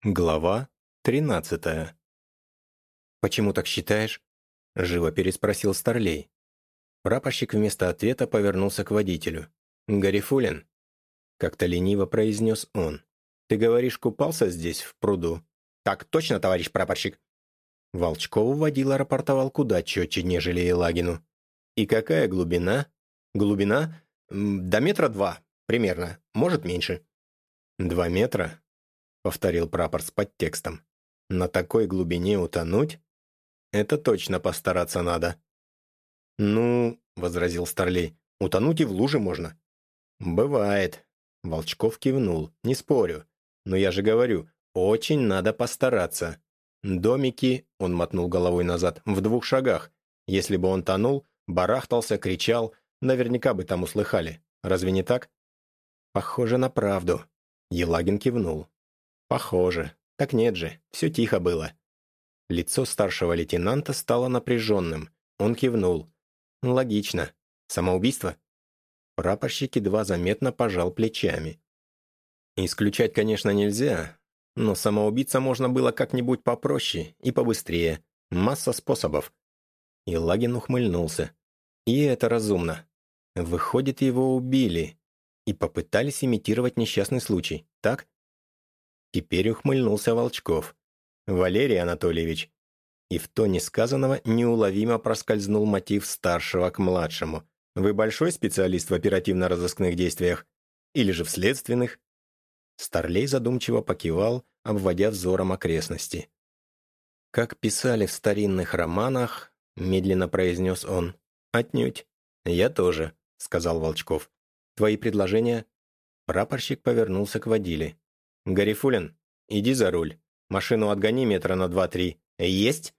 Глава тринадцатая. «Почему так считаешь?» — живо переспросил Старлей. Прапорщик вместо ответа повернулся к водителю. «Гарифулин?» — как-то лениво произнес он. «Ты говоришь, купался здесь, в пруду?» «Так точно, товарищ прапорщик!» Волчкову водила рапортовал куда четче, нежели Елагину. «И какая глубина?» «Глубина? До метра два, примерно, может меньше». «Два метра?» — повторил прапор с подтекстом. «На такой глубине утонуть? Это точно постараться надо». «Ну», — возразил Старлей, — «утонуть и в луже можно». «Бывает», — Волчков кивнул, — «не спорю. Но я же говорю, очень надо постараться. Домики, он мотнул головой назад, в двух шагах. Если бы он тонул, барахтался, кричал, наверняка бы там услыхали. Разве не так? Похоже на правду. Елагин кивнул. Похоже. Так нет же, все тихо было. Лицо старшего лейтенанта стало напряженным. Он кивнул. Логично. Самоубийство? Прапорщик едва заметно пожал плечами. Исключать, конечно, нельзя, но самоубиться можно было как-нибудь попроще и побыстрее. Масса способов. И Лагин ухмыльнулся. И это разумно. Выходит, его убили. И попытались имитировать несчастный случай, так? Теперь ухмыльнулся Волчков. Валерий Анатольевич. И в тоне сказанного неуловимо проскользнул мотив старшего к младшему. Вы большой специалист в оперативно-розыскных действиях? Или же в следственных? Старлей задумчиво покивал, обводя взором окрестности. «Как писали в старинных романах», — медленно произнес он, — «отнюдь». «Я тоже», — сказал Волчков. «Твои предложения?» Прапорщик повернулся к водиле. «Гарифулин, иди за руль. Машину отгони метра на два-три. Есть?»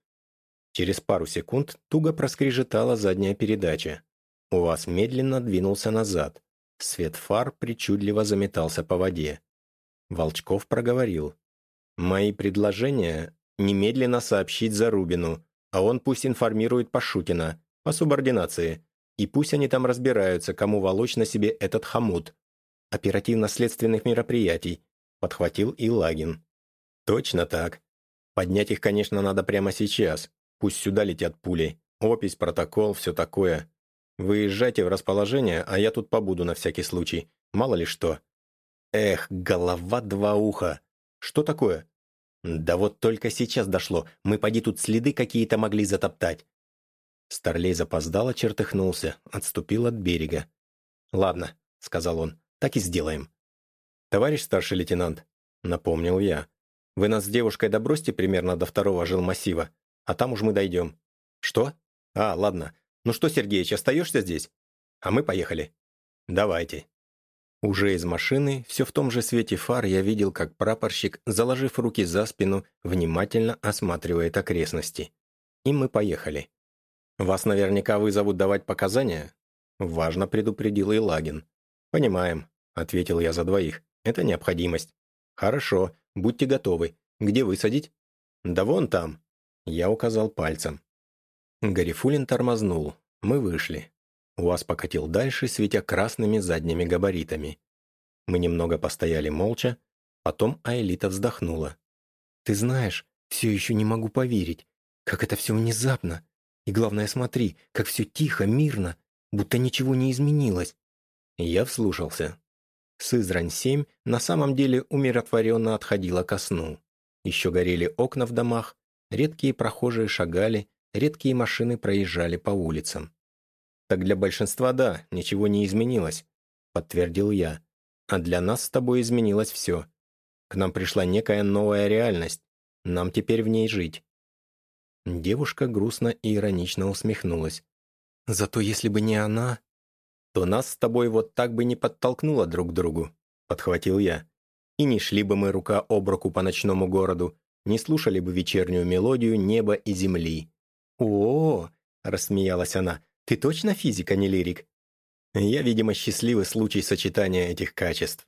Через пару секунд туго проскрежетала задняя передача. У вас медленно двинулся назад. Свет фар причудливо заметался по воде. Волчков проговорил. «Мои предложения — немедленно сообщить Зарубину, а он пусть информирует Пашутина, по субординации, и пусть они там разбираются, кому волочь на себе этот хомут. Оперативно-следственных мероприятий», — подхватил и Лагин. «Точно так. Поднять их, конечно, надо прямо сейчас. Пусть сюда летят пули. Опись, протокол, все такое. Выезжайте в расположение, а я тут побуду на всякий случай. Мало ли что. Эх, голова два уха. Что такое? Да вот только сейчас дошло. Мы поди тут следы какие-то могли затоптать. Старлей запоздало чертыхнулся, отступил от берега. «Ладно», — сказал он, — «так и сделаем». «Товарищ старший лейтенант», — напомнил я, — «вы нас с девушкой добросьте примерно до второго жилмассива, а там уж мы дойдем». «Что? А, ладно. Ну что, Сергеич, остаешься здесь? А мы поехали». «Давайте». Уже из машины, все в том же свете фар, я видел, как прапорщик, заложив руки за спину, внимательно осматривает окрестности. И мы поехали. «Вас наверняка вызовут давать показания?» Важно предупредил Илагин. «Понимаем», — ответил я за двоих. «Это необходимость». «Хорошо, будьте готовы. Где высадить?» «Да вон там». Я указал пальцем. Гарифулин тормознул. Мы вышли. УАЗ покатил дальше, светя красными задними габаритами. Мы немного постояли молча, потом Аэлита вздохнула. «Ты знаешь, все еще не могу поверить, как это все внезапно. И главное, смотри, как все тихо, мирно, будто ничего не изменилось». Я вслушался. Сызрань-7 на самом деле умиротворенно отходила ко сну. Еще горели окна в домах, редкие прохожие шагали, редкие машины проезжали по улицам. «Так для большинства да, ничего не изменилось», — подтвердил я. «А для нас с тобой изменилось все. К нам пришла некая новая реальность. Нам теперь в ней жить». Девушка грустно и иронично усмехнулась. «Зато если бы не она...» «То нас с тобой вот так бы не подтолкнуло друг к другу», — подхватил я. «И не шли бы мы рука об руку по ночному городу, не слушали бы вечернюю мелодию неба и земли». «О-о-о!» — рассмеялась она. Ты точно физик, а не лирик? Я, видимо, счастливый случай сочетания этих качеств.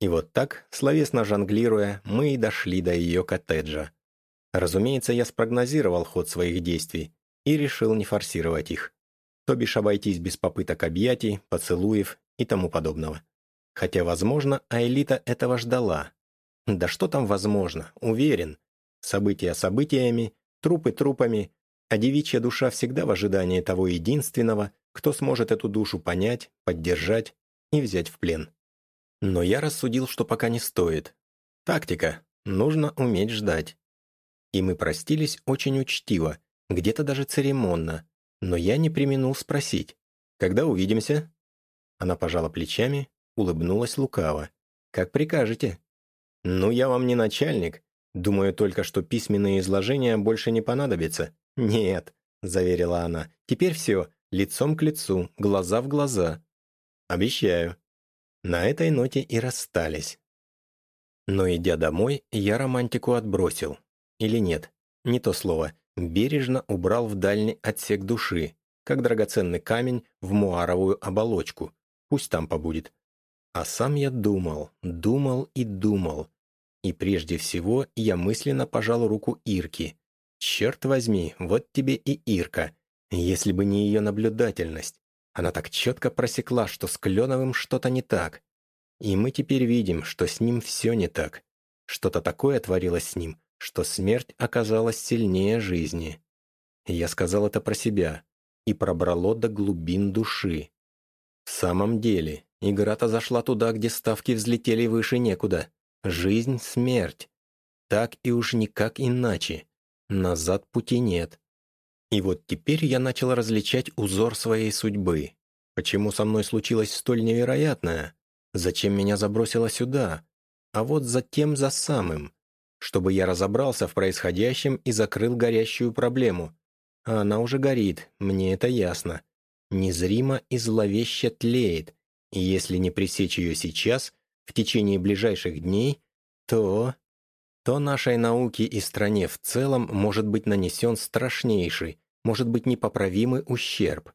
И вот так, словесно жонглируя, мы и дошли до ее коттеджа. Разумеется, я спрогнозировал ход своих действий и решил не форсировать их. То бишь обойтись без попыток объятий, поцелуев и тому подобного. Хотя, возможно, Аэлита этого ждала. Да что там возможно, уверен. События событиями, трупы трупами, а девичья душа всегда в ожидании того единственного, кто сможет эту душу понять, поддержать и взять в плен. Но я рассудил, что пока не стоит. Тактика. Нужно уметь ждать. И мы простились очень учтиво, где-то даже церемонно, но я не применул спросить. «Когда увидимся?» Она пожала плечами, улыбнулась лукаво. «Как прикажете?» «Ну, я вам не начальник. Думаю только, что письменные изложения больше не понадобятся. «Нет», — заверила она, — «теперь все, лицом к лицу, глаза в глаза». «Обещаю». На этой ноте и расстались. Но идя домой, я романтику отбросил. Или нет, не то слово. Бережно убрал в дальний отсек души, как драгоценный камень в муаровую оболочку. Пусть там побудет. А сам я думал, думал и думал. И прежде всего я мысленно пожал руку Ирки, Черт возьми, вот тебе и Ирка. Если бы не ее наблюдательность. Она так четко просекла, что с Кленовым что-то не так. И мы теперь видим, что с ним все не так. Что-то такое творилось с ним, что смерть оказалась сильнее жизни. Я сказал это про себя и пробрало до глубин души. В самом деле, игра-то зашла туда, где ставки взлетели выше некуда. Жизнь — смерть. Так и уж никак иначе. Назад пути нет. И вот теперь я начал различать узор своей судьбы. Почему со мной случилось столь невероятное? Зачем меня забросило сюда? А вот затем за самым. Чтобы я разобрался в происходящем и закрыл горящую проблему. А она уже горит, мне это ясно. Незримо и зловеще тлеет. И если не пресечь ее сейчас, в течение ближайших дней, то то нашей науке и стране в целом может быть нанесен страшнейший, может быть непоправимый ущерб.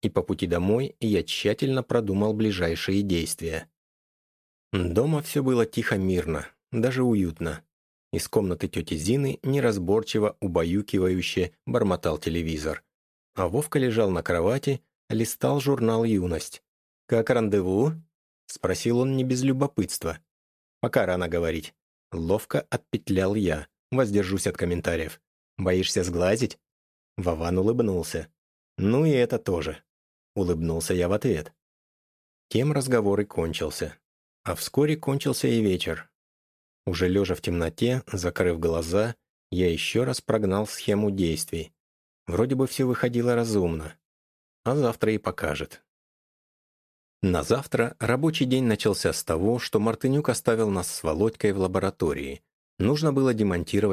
И по пути домой я тщательно продумал ближайшие действия. Дома все было тихо-мирно, даже уютно. Из комнаты тети Зины неразборчиво, убаюкивающе бормотал телевизор. А Вовка лежал на кровати, листал журнал «Юность». «Как рандеву?» — спросил он не без любопытства. «Пока рано говорить. Ловко отпетлял я, воздержусь от комментариев. «Боишься сглазить?» Вован улыбнулся. «Ну и это тоже». Улыбнулся я в ответ. Тем разговор и кончился. А вскоре кончился и вечер. Уже лежа в темноте, закрыв глаза, я еще раз прогнал схему действий. Вроде бы все выходило разумно. А завтра и покажет. На завтра рабочий день начался с того, что Мартынюк оставил нас с Володькой в лаборатории. Нужно было демонтировать